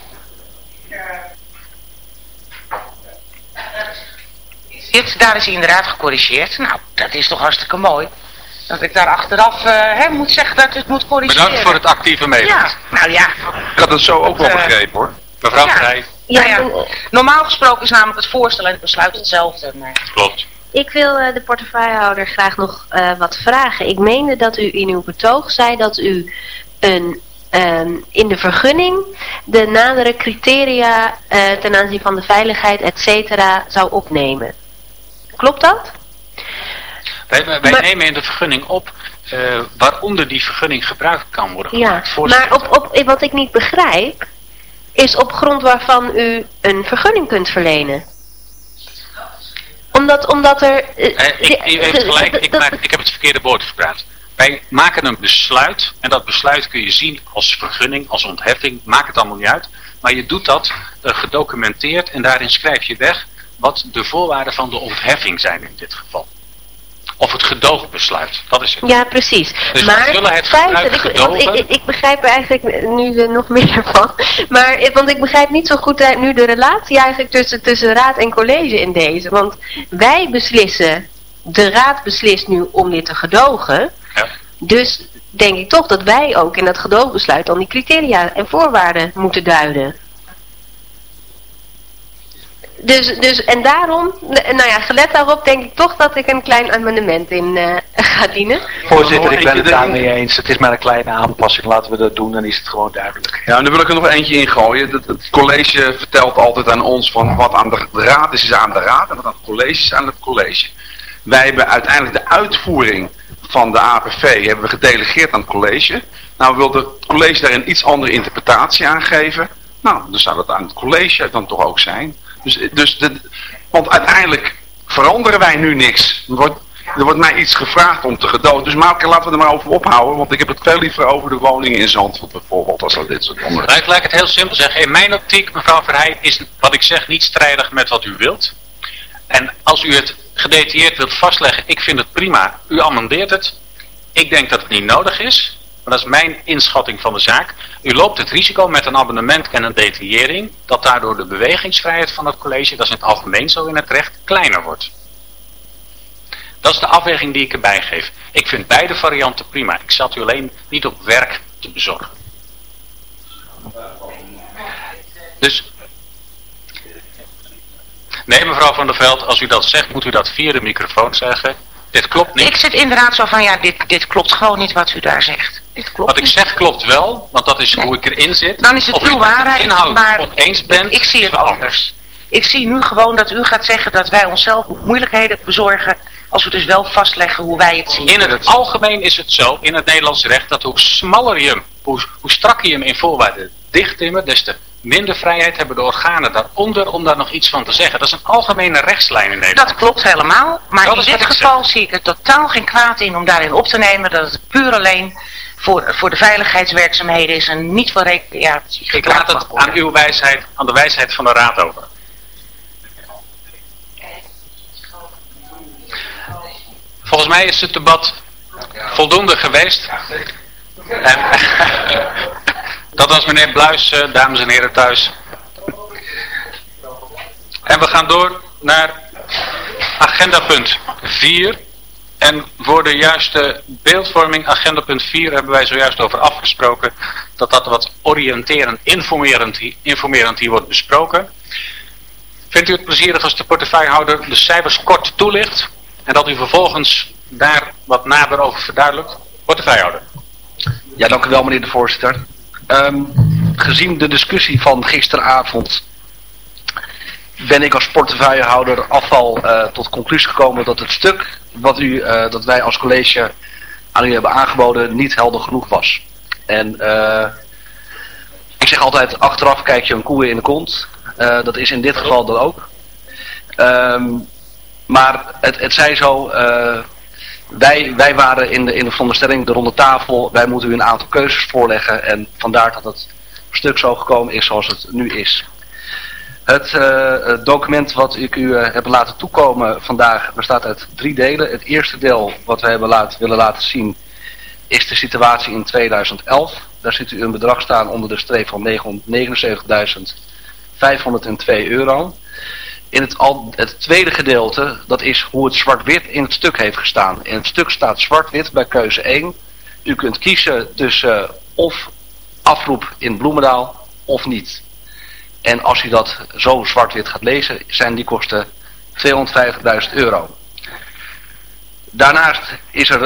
Daar is hij inderdaad gecorrigeerd. Nou, dat is toch hartstikke mooi dat ik daar achteraf uh, moet zeggen dat het moet corrigeren. Bedankt voor het actieve meedoen. Ja, nou ja. Ik had het zo ook wel uh, begrepen hoor. Mevrouw ja. Vrij. Ja, ja, Normaal gesproken is namelijk het voorstel en het besluit hetzelfde. Maar... Klopt. Ik wil uh, de portefeuillehouder graag nog wat vragen. Ik meende dat u in uw betoog zei dat u een, um, in de vergunning de nadere criteria ten aanzien van de veiligheid, et cetera, zou opnemen. Klopt dat? Wij, wij maar, nemen in de vergunning op waaronder die vergunning gebruikt kan worden gemaakt. Ja, maar op, op, wat ik niet begrijp, is op grond waarvan u een vergunning kunt verlenen. Omdat, omdat er... Uh, uh, ik, gelijk, ik, maak, ik heb het verkeerde woord gepraat. Wij maken een besluit en dat besluit kun je zien als vergunning, als ontheffing, maakt het allemaal niet uit. Maar je doet dat gedocumenteerd en daarin schrijf je weg wat de voorwaarden van de ontheffing zijn in dit geval of het gedoogbesluit. Dat is het. Ja, precies. Dus maar het gebruik ik, want ik, ik, ik begrijp er eigenlijk nu eh, nog meer van. Maar, eh, want ik begrijp niet zo goed eh, nu de relatie eigenlijk tussen, tussen raad en college in deze. Want wij beslissen, de raad beslist nu om dit te gedogen. Ja. Dus denk ik toch dat wij ook in dat gedoogbesluit dan die criteria en voorwaarden moeten duiden. Dus, dus, en daarom, nou ja, gelet daarop denk ik toch dat ik een klein amendement in eh, ga dienen. Voorzitter, ik ben het daarmee eens. Het is maar een kleine aanpassing. Laten we dat doen, dan is het gewoon duidelijk. Ja, en dan wil ik er nog eentje ingooien. Het, het college vertelt altijd aan ons van wat aan de, de raad is, is aan de raad en wat aan het college is aan het college. Wij hebben uiteindelijk de uitvoering van de APV hebben we gedelegeerd aan het college. Nou wil het college daar een iets andere interpretatie aan geven. Nou, dan zou dat aan het college dan toch ook zijn. Dus, dus want uiteindelijk veranderen wij nu niks. Er wordt, er wordt mij iets gevraagd om te gedood. Dus maar, laten we er maar over ophouden. Want ik heb het veel liever over de woningen in Zandvoort bijvoorbeeld. Als dat dit soort onderwerpen. Nou, ik het heel simpel zeggen. In mijn optiek, mevrouw Verheij, is wat ik zeg niet strijdig met wat u wilt. En als u het gedetailleerd wilt vastleggen, ik vind het prima. U amendeert het. Ik denk dat het niet nodig is. Maar dat is mijn inschatting van de zaak. U loopt het risico met een abonnement en een detaillering dat daardoor de bewegingsvrijheid van het college, dat is in het algemeen zo in het recht, kleiner wordt. Dat is de afweging die ik erbij geef. Ik vind beide varianten prima. Ik zat u alleen niet op werk te bezorgen. Dus... Nee, mevrouw Van der Veld, als u dat zegt, moet u dat via de microfoon zeggen. Dit klopt niet. Ik zit inderdaad zo van, ja, dit, dit klopt gewoon niet wat u daar zegt. Dit klopt Wat ik zeg klopt wel, want dat is hoe ik erin zit. Dan is het of uw waarheid, inhoud maar oneens bent. ik, zie het anders. Ik zie nu gewoon dat u gaat zeggen dat wij onszelf moeilijkheden bezorgen als we dus wel vastleggen hoe wij het zien. In het algemeen is het zo, in het Nederlands recht, dat hoe smaller je hem, hoe, hoe strakker je hem in voorwaarden dichttimmen, des te minder vrijheid hebben de organen daaronder om daar nog iets van te zeggen. Dat is een algemene rechtslijn in Nederland. Dat klopt helemaal, maar Dat in dit geval zie ik er totaal geen kwaad in om daarin op te nemen dat het puur alleen voor, voor de veiligheidswerkzaamheden is en niet voor recreatie. Ik laat het aan uw wijsheid, aan de wijsheid van de raad over. Volgens mij is het debat voldoende geweest. Dat was meneer Bluis, eh, dames en heren thuis. En we gaan door naar agenda punt 4. En voor de juiste beeldvorming, agenda punt 4, hebben wij zojuist over afgesproken dat dat wat oriënterend, informerend, informerend hier wordt besproken. Vindt u het plezierig als de portefeuillehouder de cijfers kort toelicht en dat u vervolgens daar wat nader over verduidelijkt? Portefeuillehouder. Ja, dank u wel meneer de voorzitter. Ehm, gezien de discussie van gisteravond ben ik als portefeuillehouder afval uh, tot conclusie gekomen dat het stuk wat u, uh, dat wij als college aan u hebben aangeboden niet helder genoeg was. En uh, ik zeg altijd, achteraf kijk je een koe in de kont. dat is in dit geval dan ook. Um, maar het, het zij zo, wij, wij waren in de, in de veronderstelling, de ronde tafel, wij moeten u een aantal keuzes voorleggen. En vandaar dat het stuk zo gekomen is zoals het nu is. Het, het document wat ik u uh, heb laten toekomen vandaag bestaat uit drie delen. Het eerste deel wat we hebben laten, willen laten zien is de situatie in 2011. Daar ziet u een bedrag staan onder de streep van 979.502 euro. In het, al, het tweede gedeelte, dat is hoe het zwart-wit in het stuk heeft gestaan. In het stuk staat zwart-wit bij keuze 1. U kunt kiezen tussen uh, of afroep in Bloemendaal of niet. En als u dat zo zwart-wit gaat lezen, zijn die kosten 250.000 euro. Daarnaast is er,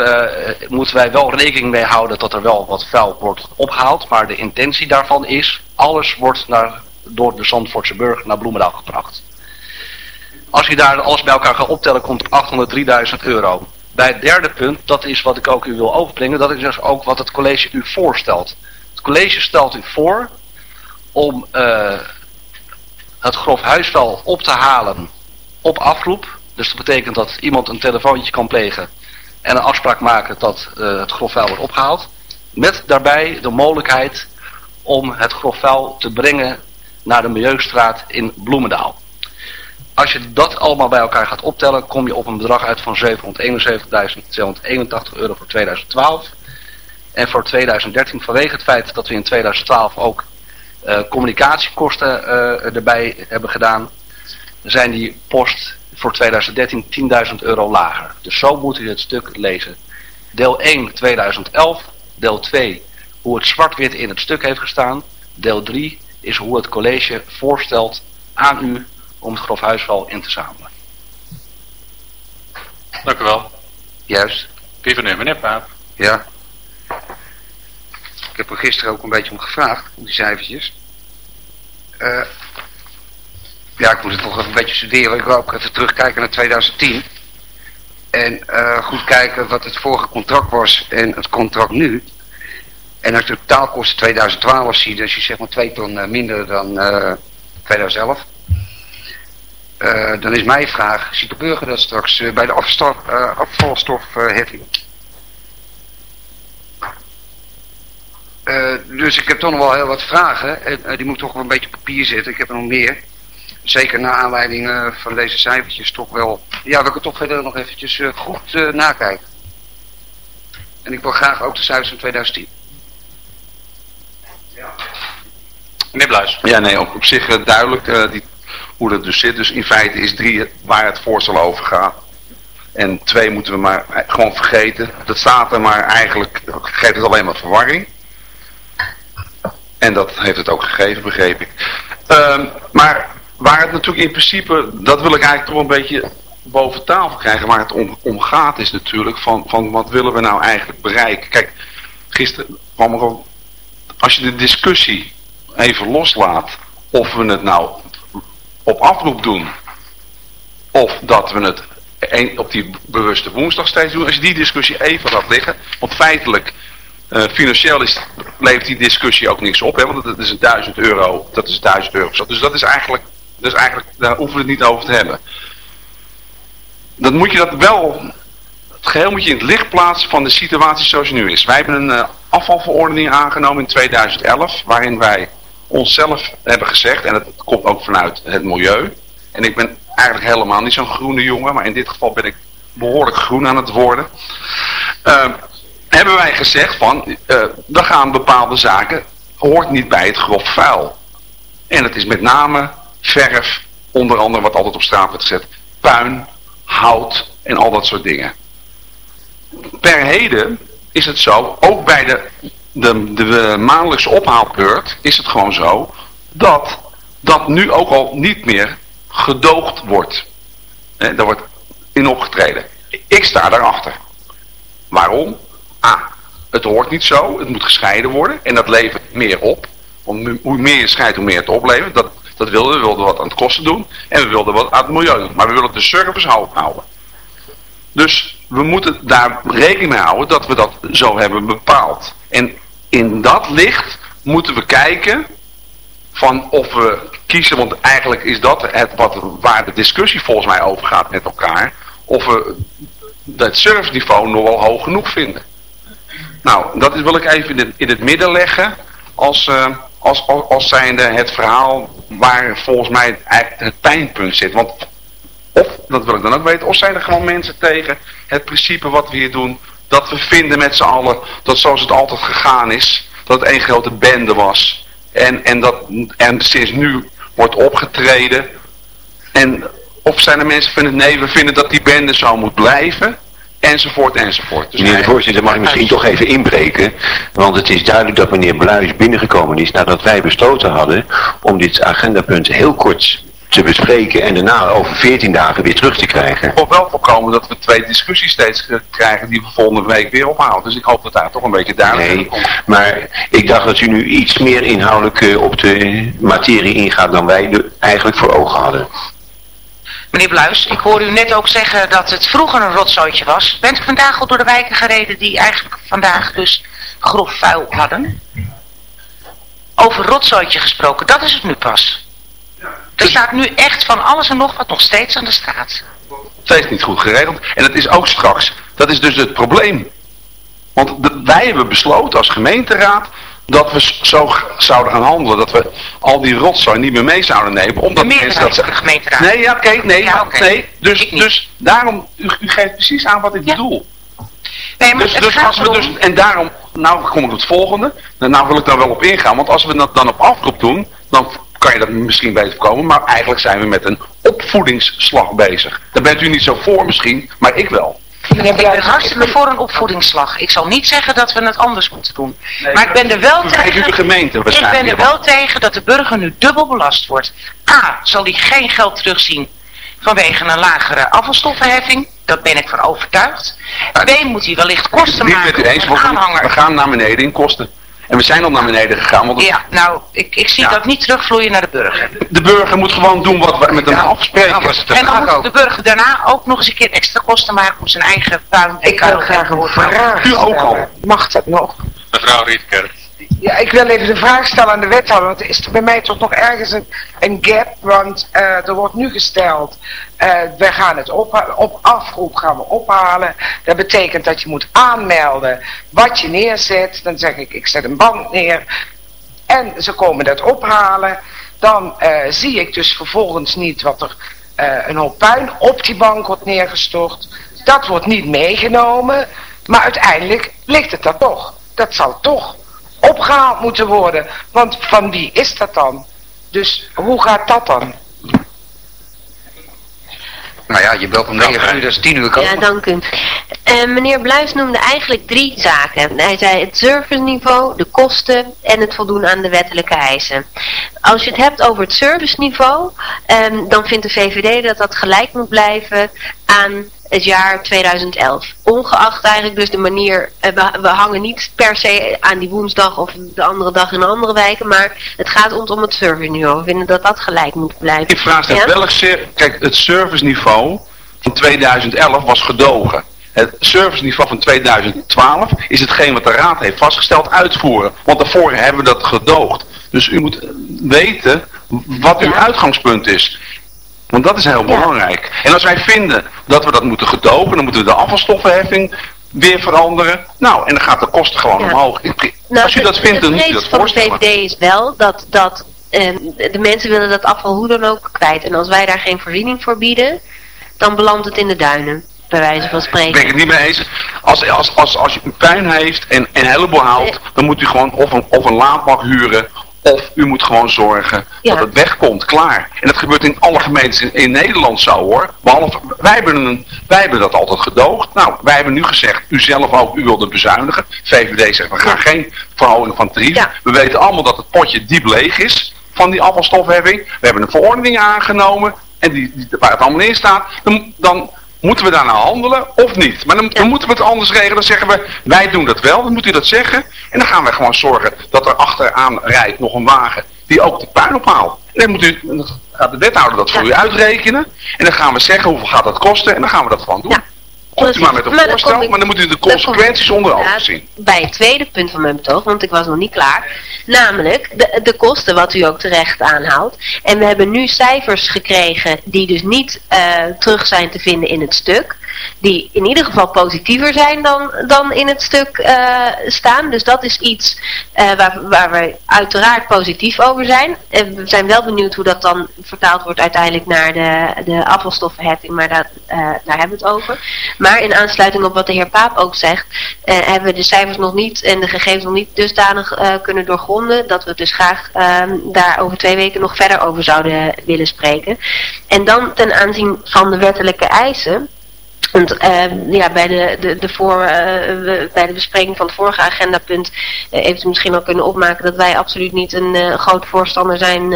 uh, moeten wij wel rekening mee houden dat er wel wat vuil wordt opgehaald. Maar de intentie daarvan is, alles wordt naar, door de Zandvoortse burger naar Bloemendaal gebracht. Als u daar alles bij elkaar gaat optellen, komt 803.000 euro. Bij het derde punt, dat is wat ik ook u wil overbrengen, dat is dus ook wat het college u voorstelt. Het college stelt u voor om uh, het grof huisvuil op te halen op afroep. Dus dat betekent dat iemand een telefoontje kan plegen en een afspraak maken dat uh, het grof vuil wordt opgehaald. Met daarbij de mogelijkheid om het grof vuil te brengen naar de Milieustraat in Bloemendaal. Als je dat allemaal bij elkaar gaat optellen, kom je op een bedrag uit van 771.281 euro voor 2012. En voor 2013, vanwege het feit dat we in 2012 ook uh, communicatiekosten uh, erbij hebben gedaan, zijn die post voor 2013 10.000 euro lager. Dus zo moet u het stuk lezen. Deel 1 2011, deel 2 hoe het zwart-wit in het stuk heeft gestaan. Deel 3 is hoe het college voorstelt aan u om het grof huisval in te zamelen. Dank u wel. Juist. Nemen, meneer Paap. Ja. Ik heb er gisteren ook een beetje om gevraagd, om die cijfertjes. Uh, ja, ik moet het toch even een beetje studeren. Ik wil ook even terugkijken naar 2010. En uh, goed kijken wat het vorige contract was en het contract nu. En als je de totaalkosten 2012 ziet, dus je zeg maar 2 ton uh, minder dan 2011. Dan is mijn vraag, ziet de burger dat straks bij de afstof, afvalstofheffing? dus ik heb toch nog wel heel wat vragen. En die moet toch wel een beetje op papier zitten. Ik heb er nog meer zeker naar aanleiding uh, van deze cijfertjes toch wel... Ja, wil ik het toch verder nog eventjes uh, goed uh, nakijken. En ik wil graag ook de cijfers van 2010. Ja. Meneer Bluis. Ja, nee, op, op zich duidelijk die, hoe dat dus zit. Dus in feite is drie waar het voorstel over gaat. En twee moeten we maar gewoon vergeten. Dat staat er, maar eigenlijk geeft het alleen maar verwarring. En dat heeft het ook gegeven, begreep ik. Um, maar Waar het natuurlijk in principe, dat wil ik eigenlijk toch een beetje boven tafel krijgen. Waar het om, gaat is natuurlijk van, van wat willen we nou eigenlijk bereiken. Kijk, gisteren kwam er ook, als je de discussie even loslaat of we het nou op afroep doen of dat we het op die bewuste woensdag steeds doen. Als je die discussie even laat liggen, want feitelijk uh, financieel is, levert die discussie ook niks op, hè, want dat is een duizend euro, dat is duizend euro. Dus dat is eigenlijk dus eigenlijk, daar hoeven we het niet over te hebben. Dan moet je dat wel, het geheel moet je in het licht plaatsen van de situatie zoals het nu is. Wij hebben een uh, afvalverordening aangenomen in 2011, waarin wij onszelf hebben gezegd, en dat komt ook vanuit het milieu. En ik ben eigenlijk helemaal niet zo'n groene jongen, maar in dit geval ben ik behoorlijk groen aan het worden. Uh, hebben wij gezegd van, uh, gaan bepaalde zaken, hoort niet bij het grof vuil. En het is met name verf, onder andere wat altijd op straat wordt gezet, puin, hout en al dat soort dingen. Per heden is het zo, ook bij de, de, de maandelijkse ophaalbeurt is het gewoon zo, dat dat nu ook al niet meer gedoogd wordt. daar wordt in opgetreden. Ik sta daarachter. Waarom? A. Het hoort niet zo. Het moet gescheiden worden. En dat levert meer op. Want hoe meer je scheidt, hoe meer het oplevert. Dat dat wilden we. We wilden wat aan het kosten doen. En we wilden wat aan het milieu doen. Maar we willen de service houden. Dus we moeten daar rekening mee houden dat we dat zo hebben bepaald. En in dat licht moeten we kijken van of we kiezen, want eigenlijk is dat het wat, waar de discussie volgens mij over gaat met elkaar, of we dat serviceniveau nog wel hoog genoeg vinden. Nou, dat wil ik even in het, in het midden leggen als, als, als, als zijnde het verhaal waar volgens mij het pijnpunt zit. Want of, dat wil ik dan ook weten, of zijn er gewoon mensen tegen het principe wat we hier doen, dat we vinden met z'n allen dat zoals het altijd gegaan is, dat het één grote bende was. En, en dat en sinds nu wordt opgetreden. En of zijn er mensen van het nee, we vinden dat die bende zo moet blijven enzovoort, enzovoort. Dus meneer de voorzitter, mag ik misschien toch even inbreken? Want het is duidelijk dat meneer Bluis binnengekomen is nadat wij besloten hadden om dit agendapunt heel kort te bespreken en daarna over 14 dagen weer terug te krijgen. Of wel voorkomen dat we twee discussies steeds krijgen die we volgende week weer ophalen. Dus ik hoop dat daar toch een beetje duidelijk nee, komt. maar ik dacht dat u nu iets meer inhoudelijk eh, op de materie ingaat dan wij er eigenlijk voor ogen hadden. Meneer Bluis, ik hoor u net ook zeggen dat het vroeger een rotzooitje was. Bent u vandaag al door de wijken gereden die eigenlijk vandaag dus grof vuil hadden? Over rotzooitje gesproken, dat is het nu pas. Er staat nu echt van alles en nog wat nog steeds aan de straat. Steeds niet goed geregeld. En dat is ook straks, dat is dus het probleem. Want wij hebben besloten als gemeenteraad dat we zo zouden gaan handelen. Dat we al die rotzooi niet meer mee zouden nemen. Omdat de mensen dat... de gemeenteraad. Nee, ja, oké, nee, ja, nee. Dus, dus daarom, u, u, geeft precies aan wat ik bedoel. Nee, maar dus, dus als we dus, en daarom, nou kom ik op het volgende. Nou wil ik daar wel op ingaan. Want als we dat dan op afroep doen, dan kan je dat misschien beter komen. Maar eigenlijk zijn we met een opvoedingsslag bezig. Daar bent u niet zo voor misschien, maar ik wel. Ik ben hartstikke voor een opvoedingsslag. Ik zal niet zeggen dat we het anders moeten doen. maar ik ben er wel tegen... De gemeente ik ben er wel tegen dat de burger nu dubbel belast wordt. A, zal hij geen geld terugzien vanwege een lagere afvalstoffenheffing. Dat ben ik van overtuigd. B, moet hij wellicht kosten maken met u eens, We gaan naar beneden in kosten. En we zijn al naar beneden gegaan. Want ja, nou, ik, ik zie dat niet terugvloeien naar de burger. De burger moet gewoon doen wat we met hem afspreken. en dan moet de burger daarna ook nog eens een keer extra kosten maken om zijn eigen puin. Ik wil graag een vraag U ook al. Mag dat nog? Mevrouw Rietkerk. Ja, ik wil even de vraag stellen aan de wethouder, want er is bij mij toch nog ergens een, een gap, want uh, er wordt nu gesteld, uh, we gaan het op, op afroep gaan we ophalen. Dat betekent dat je moet aanmelden wat je neerzet. Dan zeg ik, ik zet een band neer en ze komen dat ophalen. Dan uh, zie ik dus vervolgens niet wat er een hoop puin op die bank wordt neergestort. Dat wordt niet meegenomen, maar uiteindelijk ligt het er toch. Dat zal toch opgehaald moeten worden. Want van wie is dat dan? Dus hoe gaat dat dan? Nou ja, je belt om 9 uur, dat is 10 uur komen. Ja, dank u. Uh, meneer Bluis noemde eigenlijk drie zaken. Hij zei het serviceniveau, de kosten en het voldoen aan de wettelijke eisen. Als je het hebt over het serviceniveau, um, dan vindt de VVD dat dat gelijk moet blijven aan het jaar 2011. Ongeacht eigenlijk dus de manier, eh, we, we, hangen niet per se aan die woensdag of de andere dag in andere wijken, maar het gaat ons om het serviceniveau. We vinden dat dat gelijk moet blijven. Ik vraag ja? welk, kijk het serviceniveau van 2011 was gedogen. Het serviceniveau van 2012 is hetgeen wat de raad heeft vastgesteld uitvoeren. Want daarvoor hebben we dat gedoogd. Dus u moet weten wat uw uitgangspunt is. Want dat is heel belangrijk. En als wij vinden dat we dat moeten gedogen, dan moeten we de afvalstoffenheffing weer veranderen. Nou, en dan gaat de kosten gewoon omhoog. Nou, als u dat vindt, dan moet je dat voorstellen. van de VVD is wel dat, dat eh, de mensen willen dat afval hoe dan ook kwijt. En als wij daar geen voorziening voor bieden, dan belandt het in de duinen. Bij wijze van spreken. Ben ik het niet mee eens. Als, als, als, als je een puin heeft en, en een heleboel haalt, dan moet u gewoon of een, of een laadbak huren of u moet gewoon zorgen dat het wegkomt, klaar. En dat gebeurt in alle gemeentes in, in, Nederland zo hoor. Behalve, wij hebben, een, wij hebben dat altijd gedoogd. Nou, wij hebben nu gezegd, u zelf ook, u wilde bezuinigen. VVD zegt, we gaan geen verhoging van tarieven. We weten allemaal dat het potje diep leeg is van die afvalstofheffing. We hebben een verordening aangenomen en die, die, waar het allemaal in staat. Dan, dan Moeten we daarna handelen of niet? Maar dan, dan, moeten we het anders regelen. Dan zeggen we, wij doen dat wel. Dan moet u dat zeggen. En dan gaan we gewoon zorgen dat er achteraan rijdt nog een wagen die ook de puin ophaalt. En dan, moet u, dan gaat de wethouder dat voor u uitrekenen. En dan gaan we zeggen hoeveel gaat dat kosten. En dan gaan we dat gewoon doen. Ja. Komt u maar met een maar voorstel, maar dan moet u de consequenties onder ogen zien. Bij het tweede punt van mijn betoog, want ik was nog niet klaar. Namelijk de, de kosten wat u ook terecht aanhaalt. En we hebben nu cijfers gekregen die dus niet uh, terug zijn te vinden in het stuk. Die in ieder geval positiever zijn dan, dan in het stuk uh, staan. Dus dat is iets uh, waar, waar we uiteraard positief over zijn. En we zijn wel benieuwd hoe dat dan vertaald wordt uiteindelijk naar de, de afvalstoffenheffing. Maar dat, daar hebben we het over. Maar in aansluiting op wat de heer Paap ook zegt, hebben we de cijfers nog niet en de gegevens nog niet dusdanig kunnen doorgronden, dat we dus graag uh, daar over twee weken nog verder over zouden willen spreken. En dan ten aanzien van de wettelijke eisen, want uh, ja, bij, de, de, de voor, uh, bij de bespreking van het vorige agendapunt uh, heeft u misschien al kunnen opmaken dat wij absoluut niet een uh, groot voorstander zijn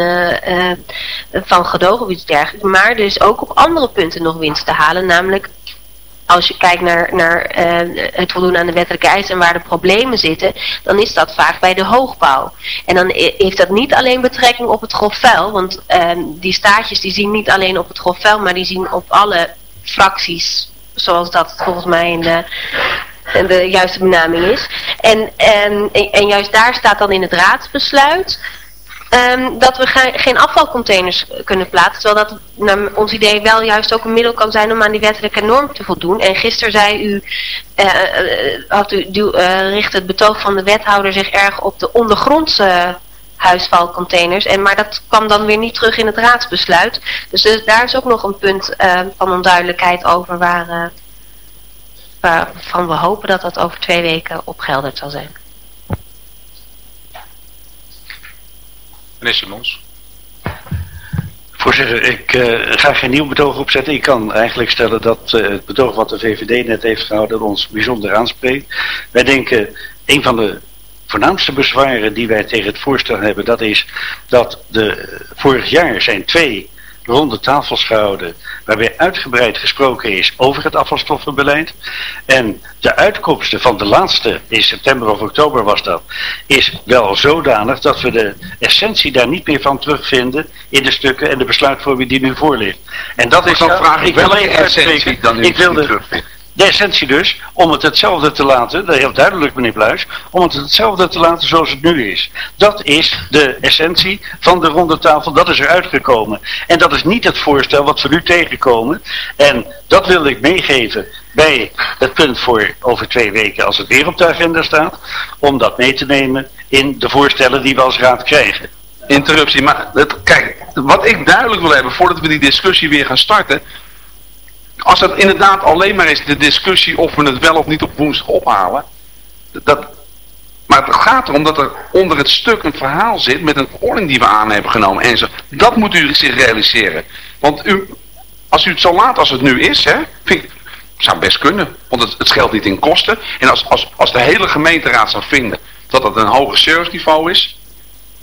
van gedogen of iets dergelijks. Maar er is ook op andere punten nog winst te halen, namelijk als je kijkt naar, naar het voldoen aan de wettelijke eisen en waar de problemen zitten, dan is dat vaak bij de hoogbouw. En dan heeft dat niet alleen betrekking op het grof want uh, die staatjes die zien niet alleen op het grof maar die zien op alle fracties, zoals dat volgens mij de, de juiste benaming is. En, en, en juist daar staat dan in het raadsbesluit ehm, dat we geen afvalcontainers kunnen plaatsen. Terwijl dat naar ons idee wel juist ook een middel kan zijn om aan die wettelijke norm te voldoen. En gisteren zei u, uh, had u, richt het betoog van de wethouder zich erg op de ondergrondse huisvalcontainers. En, maar dat kwam dan weer niet terug in het raadsbesluit. Dus, dus daar is ook nog een punt van onduidelijkheid over waar, waarvan we hopen dat dat over twee weken opgelderd zal zijn. Meneer Simons. Voorzitter, ik uh, ga geen nieuw betoog opzetten. Ik kan eigenlijk stellen dat uh, het betoog wat de VVD net heeft gehouden ons bijzonder aanspreekt. Wij denken, een van de voornaamste bezwaren die wij tegen het voorstel hebben, dat is dat de, vorig jaar zijn twee ronde tafels gehouden waarbij uitgebreid gesproken is over het afvalstoffenbeleid. En de uitkomsten van de laatste, in september of oktober was dat, is wel zodanig dat we de essentie daar niet meer van terugvinden in de stukken en de besluitvorming die nu voor ligt. En dat is dan vraag ik wel een essentie dan nu ik wilde. De essentie dus, om het hetzelfde te laten, heel duidelijk meneer Bluis, om het hetzelfde te laten zoals het nu is. Dat is de essentie van de ronde tafel, dat is er uitgekomen. En dat is niet het voorstel wat we nu tegenkomen. En dat wil ik meegeven bij het punt voor over twee weken als het weer op de agenda staat, om dat mee te nemen in de voorstellen die we als raad krijgen. Interruptie, maar kijk, wat ik duidelijk wil hebben voordat we die discussie weer gaan starten, als het inderdaad alleen maar is de discussie of we het wel of niet op woensdag ophalen. Dat, maar het gaat erom dat er onder het stuk een verhaal zit met een verordening die we aan hebben genomen. En zo. Dat moet u zich realiseren. Want u, als u het zo laat als het nu is, hè, vind ik, zou best kunnen. Want het, het scheelt niet in kosten. En als, als, als de hele gemeenteraad zou vinden dat het een hoger serviceniveau is,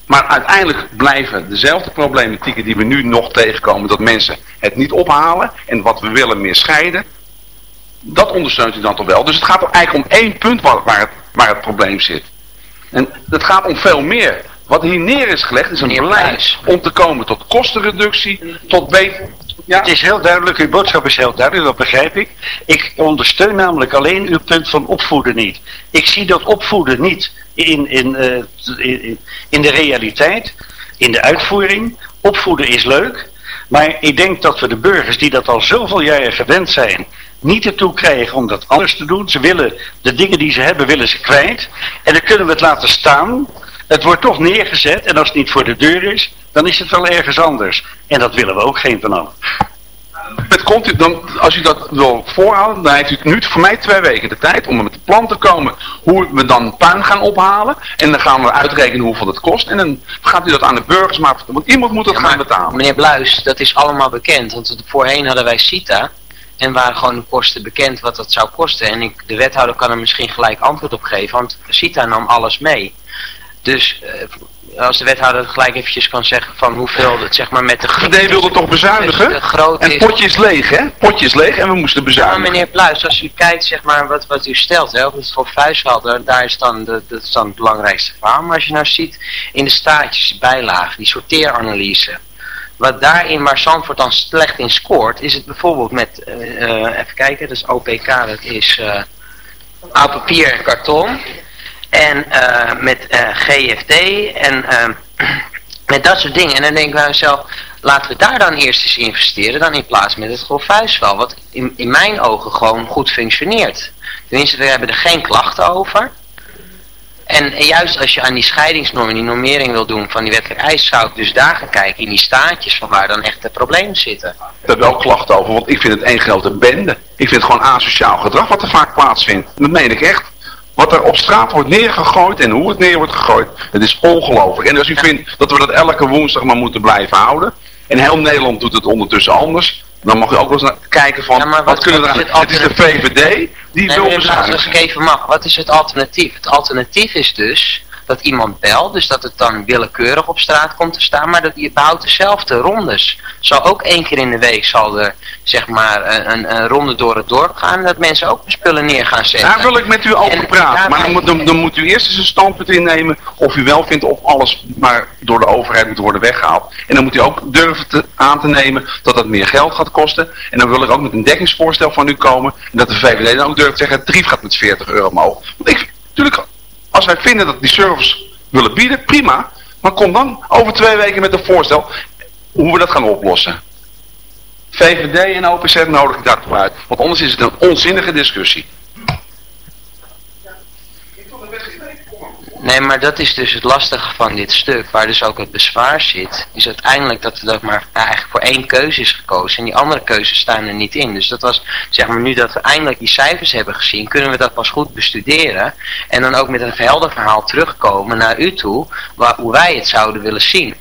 maar uiteindelijk blijven dezelfde problematieken die we nu nog tegenkomen. Dat mensen het niet ophalen en wat we willen meer scheiden. Dat ondersteunt u dan toch wel. Dus het gaat eigenlijk om één punt waar, waar, het, waar het probleem zit. En het gaat om veel meer. Wat hier neer is gelegd is een beleid om te komen tot kostenreductie, tot beter... Ja. Het is heel duidelijk, uw boodschap is heel duidelijk, dat begrijp ik. Ik ondersteun namelijk alleen uw punt van opvoeden niet. Ik zie dat opvoeden niet in, in, uh, in, in de realiteit, in de uitvoering. Opvoeden is leuk, maar ik denk dat we de burgers die dat al zoveel jaren gewend zijn, niet ertoe krijgen om dat anders te doen. Ze willen de dingen die ze hebben, willen ze kwijt. En dan kunnen we het laten staan. Het wordt toch neergezet en als het niet voor de deur is, dan is het wel ergens anders. En dat willen we ook geen vanaf. Met dan, als u dat wil voorhouden, dan heeft u nu voor mij twee weken de tijd om met een plan te komen hoe we dan puin gaan ophalen. En dan gaan we uitrekenen hoeveel het kost. En dan gaat u dat aan de burgers maar Want iemand moet dat gaan betalen. Meneer Bluis, dat is allemaal bekend. Want voorheen hadden wij CITA. En waren gewoon de kosten bekend wat dat zou kosten. En ik, de wethouder kan er misschien gelijk antwoord op geven. Want CITA nam alles mee. Dus uh, als de wethouder gelijk eventjes kan zeggen van hoeveel het zeg maar met de... VVD wilde toch bezuinigen? en potje is leeg hè? Potje is leeg en we moesten bezuinigen. Ja, meneer Pluis, als u kijkt zeg maar wat, wat u stelt, hè, of het voor Vuistwalder, daar is dan, de, dat is dan het belangrijkste verhaal. Maar als je nou ziet in de staatjes, bijlagen, die sorteeranalyse, wat daarin waar Zandvoort dan slecht in scoort, is het bijvoorbeeld met, uh, even kijken, dat is OPK, dat is uh, oud papier en karton. En uh, met uh, GFD en uh, met dat soort dingen. En dan denken wij zelf, laten we daar dan eerst eens investeren dan in plaats met het grofvuisvel. Wat in, in mijn ogen gewoon goed functioneert. Tenminste, we hebben er geen klachten over. En, juist als je aan die scheidingsnorm en die normering wil doen van die wettelijk eis, zou ik dus daar gaan kijken in die staatjes van waar dan echt de problemen zitten. Ik heb wel klachten over, want ik vind het één grote bende. Ik vind het gewoon asociaal gedrag wat er vaak plaatsvindt. Dat meen ik echt. Wat er op straat wordt neergegooid en hoe het neer wordt gegooid, het is ongelooflijk. En als u vindt dat we dat elke woensdag maar moeten blijven houden, en heel Nederland doet het ondertussen anders, dan mag u ook wel eens kijken van, wat, wat, kunnen we het, het is de VVD die nee, wil bezuinigen. Als ik even mag, wat is het alternatief? Het alternatief is dus dat iemand belt, dus dat het dan willekeurig op straat komt te staan, maar dat je behoudt dezelfde rondes. Zal ook één keer in de week zal er zeg maar een, een ronde door het dorp gaan, dat mensen ook spullen neer gaan zetten. Daar wil ik met u over praten, maar dan moet, dan, dan moet, u eerst eens een standpunt innemen of u wel vindt of alles maar door de overheid moet worden weggehaald. En dan moet u ook durven te, aan te nemen dat dat meer geld gaat kosten. En dan wil ik ook met een dekkingsvoorstel van u komen en dat de VVD dan ook durft te zeggen, het tarief gaat met 40 euro omhoog. Want ik, natuurlijk als wij vinden dat die service willen bieden, prima. Maar kom dan over twee weken met een voorstel hoe we dat gaan oplossen. VVD en OPZ nodig ik daartoe uit. Want anders is het een onzinnige discussie. Nee, maar dat is dus het lastige van dit stuk, waar dus ook het bezwaar zit, is uiteindelijk dat er maar eigenlijk voor één keuze is gekozen en die andere keuzes staan er niet in. Dus dat was, zeg maar, nu dat we eindelijk die cijfers hebben gezien, kunnen we dat pas goed bestuderen en dan ook met een helder verhaal terugkomen naar u toe, waar, hoe wij het zouden willen zien.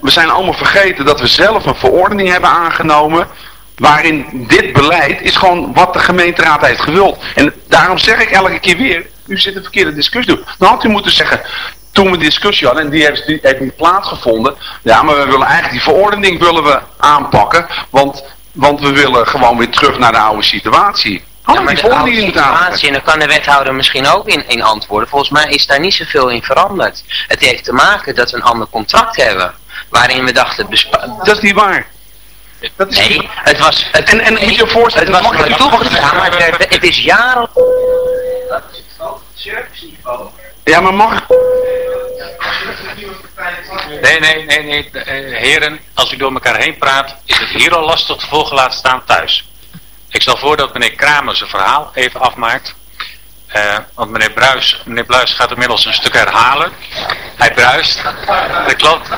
We zijn allemaal vergeten dat we zelf een verordening hebben aangenomen waarin dit beleid is gewoon wat de gemeenteraad heeft gewild. En daarom zeg ik elke keer weer, u zit een verkeerde discussie doen. Dan had u moeten zeggen, toen we discussie hadden, en die heeft, die heeft niet plaatsgevonden, ja, maar we willen eigenlijk die verordening willen we aanpakken, want, want we willen gewoon weer terug naar de oude situatie. Ja, maar de oude situatie, en dan kan de wethouder misschien ook in, in antwoorden. Volgens mij is daar niet zoveel in veranderd. Het heeft te maken dat we een ander contract hebben. Waarin we dachten... Dat is niet waar. Dat is nee, het was... Het, en, en moet je voorstellen... Het, was, mag je ja, maar het, het is jaren... Ja, maar mag... Nee, nee, nee, nee. Eh, heren, als u door elkaar heen praat, is het hier al lastig volgen laten staan thuis. Ik stel voor dat meneer Kramer zijn verhaal even afmaakt. Uh, want meneer Bruis, meneer gaat inmiddels een stuk herhalen. Hij bruist. Dat klopt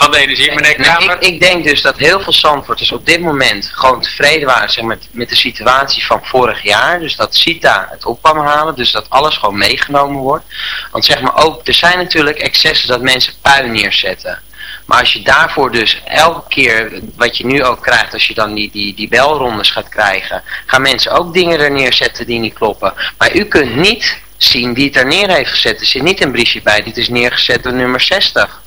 van de energie, meneer Kramer? ik, ik, denk dus dat heel veel Zandvoorters op dit moment gewoon tevreden waren zeg, met, met de situatie van vorig jaar. Dus dat CITA het op kwam halen, dus dat alles gewoon meegenomen wordt. Want zeg maar ook, er zijn natuurlijk excessen dat mensen puin neerzetten. Maar als je daarvoor dus elke keer, wat je nu ook krijgt, als je dan die, die, die belrondes gaat krijgen, gaan mensen ook dingen er neerzetten die niet kloppen. Maar u kunt niet zien wie het er neer heeft gezet. Er zit niet een briefje bij, dit is neergezet door nummer 60.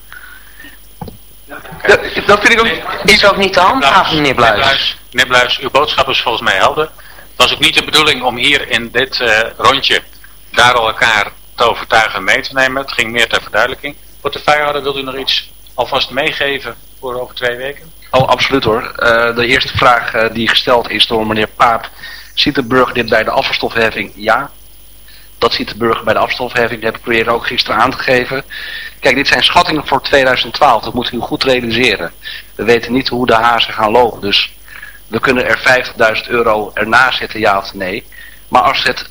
Dat, dat vind ik ook... Is ook niet te handhaven, meneer Bluis. Meneer Bluis, uw boodschap is volgens mij helder. Het was ook niet de bedoeling om hier in dit uh, rondje daar al elkaar te overtuigen en mee te nemen. Het ging meer ter verduidelijking. Portefeuillehouder, wilt u nog iets alvast meegeven voor over twee weken? Oh, absoluut hoor. Uh, de eerste vraag uh, die gesteld is door meneer Paap. Ziet de burger dit bij de afvalstofheffing? Ja. Dat ziet de burger bij de afvalstofheffing. Dat heb ik proberen ook gisteren aangegeven. Kijk, dit zijn schattingen voor 2012. Dat moet u goed realiseren. We weten niet hoe de hazen gaan lopen. Dus we kunnen er 50.000 euro erna zetten, ja of nee. Maar als het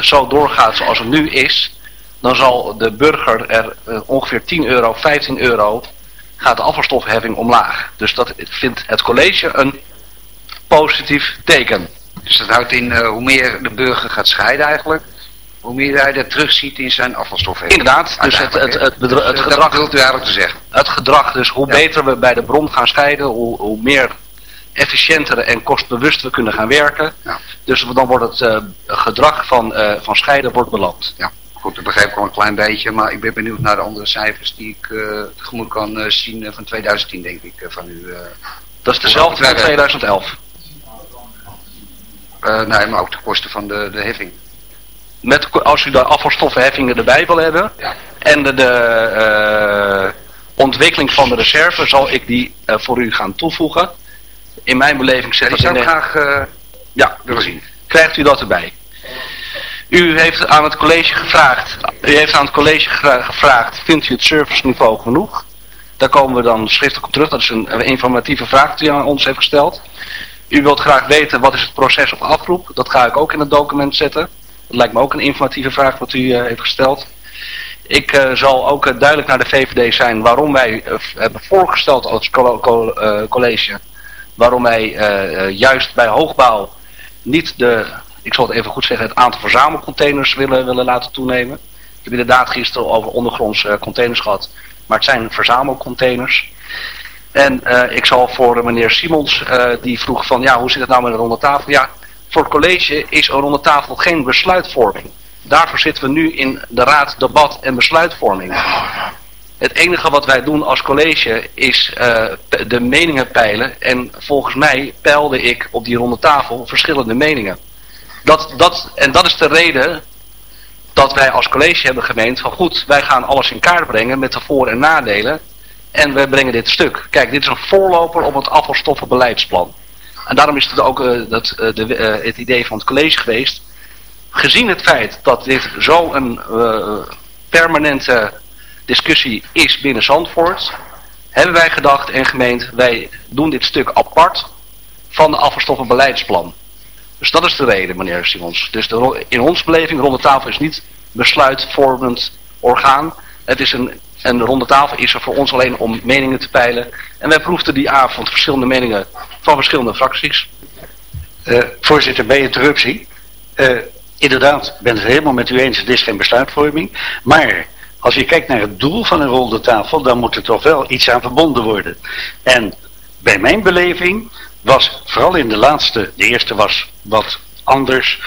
zo doorgaat zoals het nu is, dan zal de burger er uh, ongeveer 10 euro, 15 euro, gaat de afvalstofheffing omlaag. Dus dat vindt het college een positief teken. Dus dat houdt in uh, hoe meer de burger gaat scheiden eigenlijk, hoe meer hij dat terugziet in zijn afvalstoffen. Inderdaad, dus het, het, het, gedrag... wilt u eigenlijk te zeggen. Het gedrag, dus hoe beter we bij de bron gaan scheiden, hoe, hoe meer efficiënter en kostbewust we kunnen gaan werken. Ja. Dus dan wordt het uh, gedrag van, uh, van scheiden wordt beland. Ja, goed, dat begrijp ik al een klein beetje, maar ik ben benieuwd naar de andere cijfers die ik uh, tegemoet kan zien van 2010, denk ik, van u. dat is dezelfde van 2011. nee, maar ook de kosten van de, de heffing met, als u de afvalstoffenheffingen erbij wil hebben ja. en de, de uh, ontwikkeling van de reserve, zal ik die uh, voor u gaan toevoegen. In mijn beleving ja, dat in de... graag uh, ja, willen zien. Krijgt u dat erbij? U heeft aan het college gevraagd, u heeft aan het college gevraagd, vindt u het serviceniveau genoeg? Daar komen we dan schriftelijk op terug. Dat is een, een informatieve vraag die u aan ons heeft gesteld. U wilt graag weten wat is het proces op afroep. Dat ga ik ook in het document zetten. Dat lijkt me ook een informatieve vraag wat u uh, heeft gesteld. Ik uh, zal ook uh, duidelijk naar de VVD zijn waarom wij hebben voorgesteld als college. Waarom wij juist bij hoogbouw niet de, ik zal het even goed zeggen, het aantal verzamelcontainers willen, willen laten toenemen. Ik heb inderdaad gisteren over ondergronds containers gehad. Maar het zijn verzamelcontainers. En ik zal voor meneer Simons, die vroeg van ja, hoe zit het nou met de ronde tafel? Ja, voor het college is er rond de tafel geen besluitvorming. Daarvoor zitten we nu in de raad debat en besluitvorming. Het enige wat wij doen als college is uh, de meningen peilen. En volgens mij peilde ik op die ronde tafel verschillende meningen. Dat, dat, en dat is de reden dat wij als college hebben gemeend van goed, wij gaan alles in kaart brengen met de voor- en nadelen. En we brengen dit stuk. Kijk, dit is een voorloper op het afvalstoffenbeleidsplan. En daarom is het ook uh, dat, uh, de, uh, het idee van het college geweest. Gezien het feit dat dit zo'n permanente discussie is binnen Zandvoort, hebben wij gedacht en gemeend, wij doen dit stuk apart van de afvalstoffenbeleidsplan. Dus dat is de reden, meneer Simons. Dus in ons beleving, ronde tafel is niet besluitvormend orgaan. Het is een, een ronde tafel is er voor ons alleen om meningen te peilen. En wij proefden die avond verschillende meningen van verschillende fracties. Uh, voorzitter, bij interruptie. Uh, inderdaad, ik ben het helemaal met u eens, het is geen besluitvorming. Maar als je kijkt naar het doel van een ronde tafel, dan moet er toch wel iets aan verbonden worden. En bij mijn beleving was vooral in de laatste, de eerste was wat anders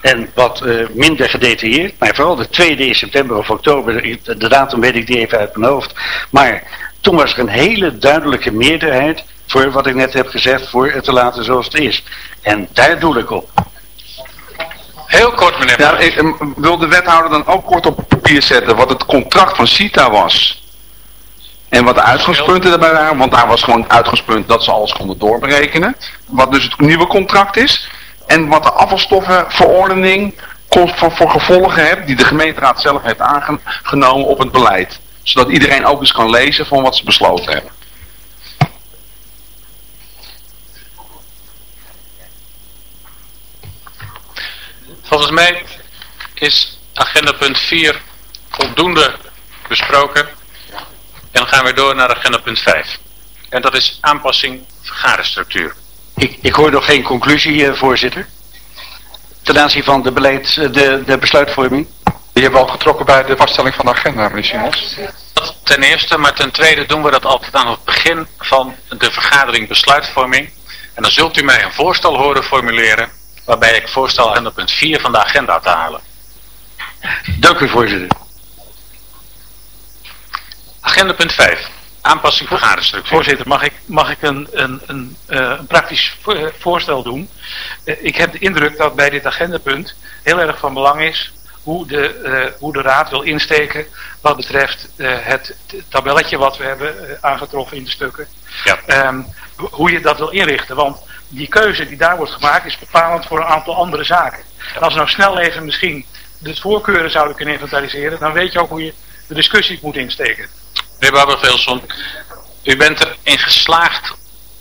en wat uh, minder gedetailleerd. Maar vooral de tweede in september of oktober, de datum weet ik die even uit mijn hoofd. Maar toen was er een hele duidelijke meerderheid voor wat ik net heb gezegd, voor het te laten zoals het is. En daar doe ik op. Heel kort, meneer. Ja, ik, wil de wethouder dan ook kort op papier zetten wat het contract van CITA was? En wat de uitgangspunten daarbij waren, want daar was gewoon het uitgangspunt dat ze alles konden doorberekenen. Wat dus het nieuwe contract is. En wat de afvalstoffenverordening voor, voor gevolgen heeft, die de gemeenteraad zelf heeft aangenomen op het beleid. Zodat iedereen ook eens kan lezen van wat ze besloten hebben. Volgens mij is agenda punt 4 voldoende besproken. En dan gaan we door naar agenda punt 5. En dat is aanpassing vergaderstructuur. Ik, ik hoor nog geen conclusie, eh, voorzitter. Ten aanzien van de, beleid, eh, de, de besluitvorming. Die hebben we al getrokken bij de vaststelling van de agenda, meneer Simons. Ten eerste, maar ten tweede doen we dat altijd aan het begin van de vergadering besluitvorming. En dan zult u mij een voorstel horen formuleren, waarbij ik voorstel agenda punt 4 van de agenda te halen. Dank u, voorzitter. Agenda punt 5. Aanpassing vergaderstructuur. Voorzitter, mag ik, mag ik een, een, een, uh, een praktisch voorstel doen? Uh, ik heb de indruk dat bij dit agendapunt heel erg van belang is hoe de, uh, hoe de raad wil insteken wat betreft het tabelletje wat we hebben aangetroffen in de stukken. Ja. Um, hoe je dat wil inrichten, want die keuze die daar wordt gemaakt is bepalend voor een aantal andere zaken. En als we nou snel even misschien de voorkeuren zouden kunnen inventariseren, dan weet je ook hoe je de discussie moet insteken. Meneer Babbervelson, u bent erin geslaagd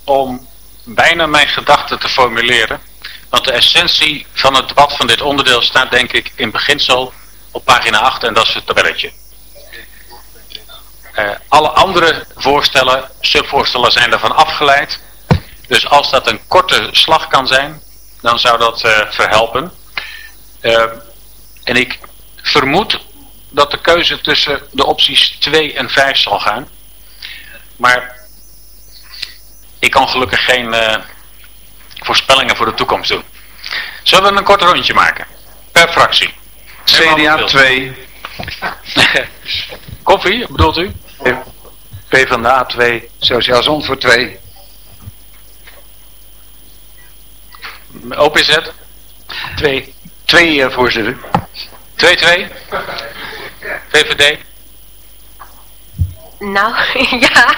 om bijna mijn gedachten te formuleren. Want de essentie van het debat van dit onderdeel staat denk ik in beginsel op pagina 8 en dat is het tabelletje. Uh, alle andere voorstellen, subvoorstellen zijn daarvan afgeleid. Dus als dat een korte slag kan zijn, dan zou dat uh, verhelpen. Uh, en ik vermoed dat de keuze tussen de opties 2 en 5 zal gaan. Maar ik kan gelukkig geen voorspellingen voor de toekomst doen. Zullen we een kort rondje maken? Per fractie. CDA 2. Koffie, bedoelt u? PvdA 2. Sociaal Zond voor 2. OPZ? 2. 2 uh, voorzitter. 2-2? VVD? Nou, ja.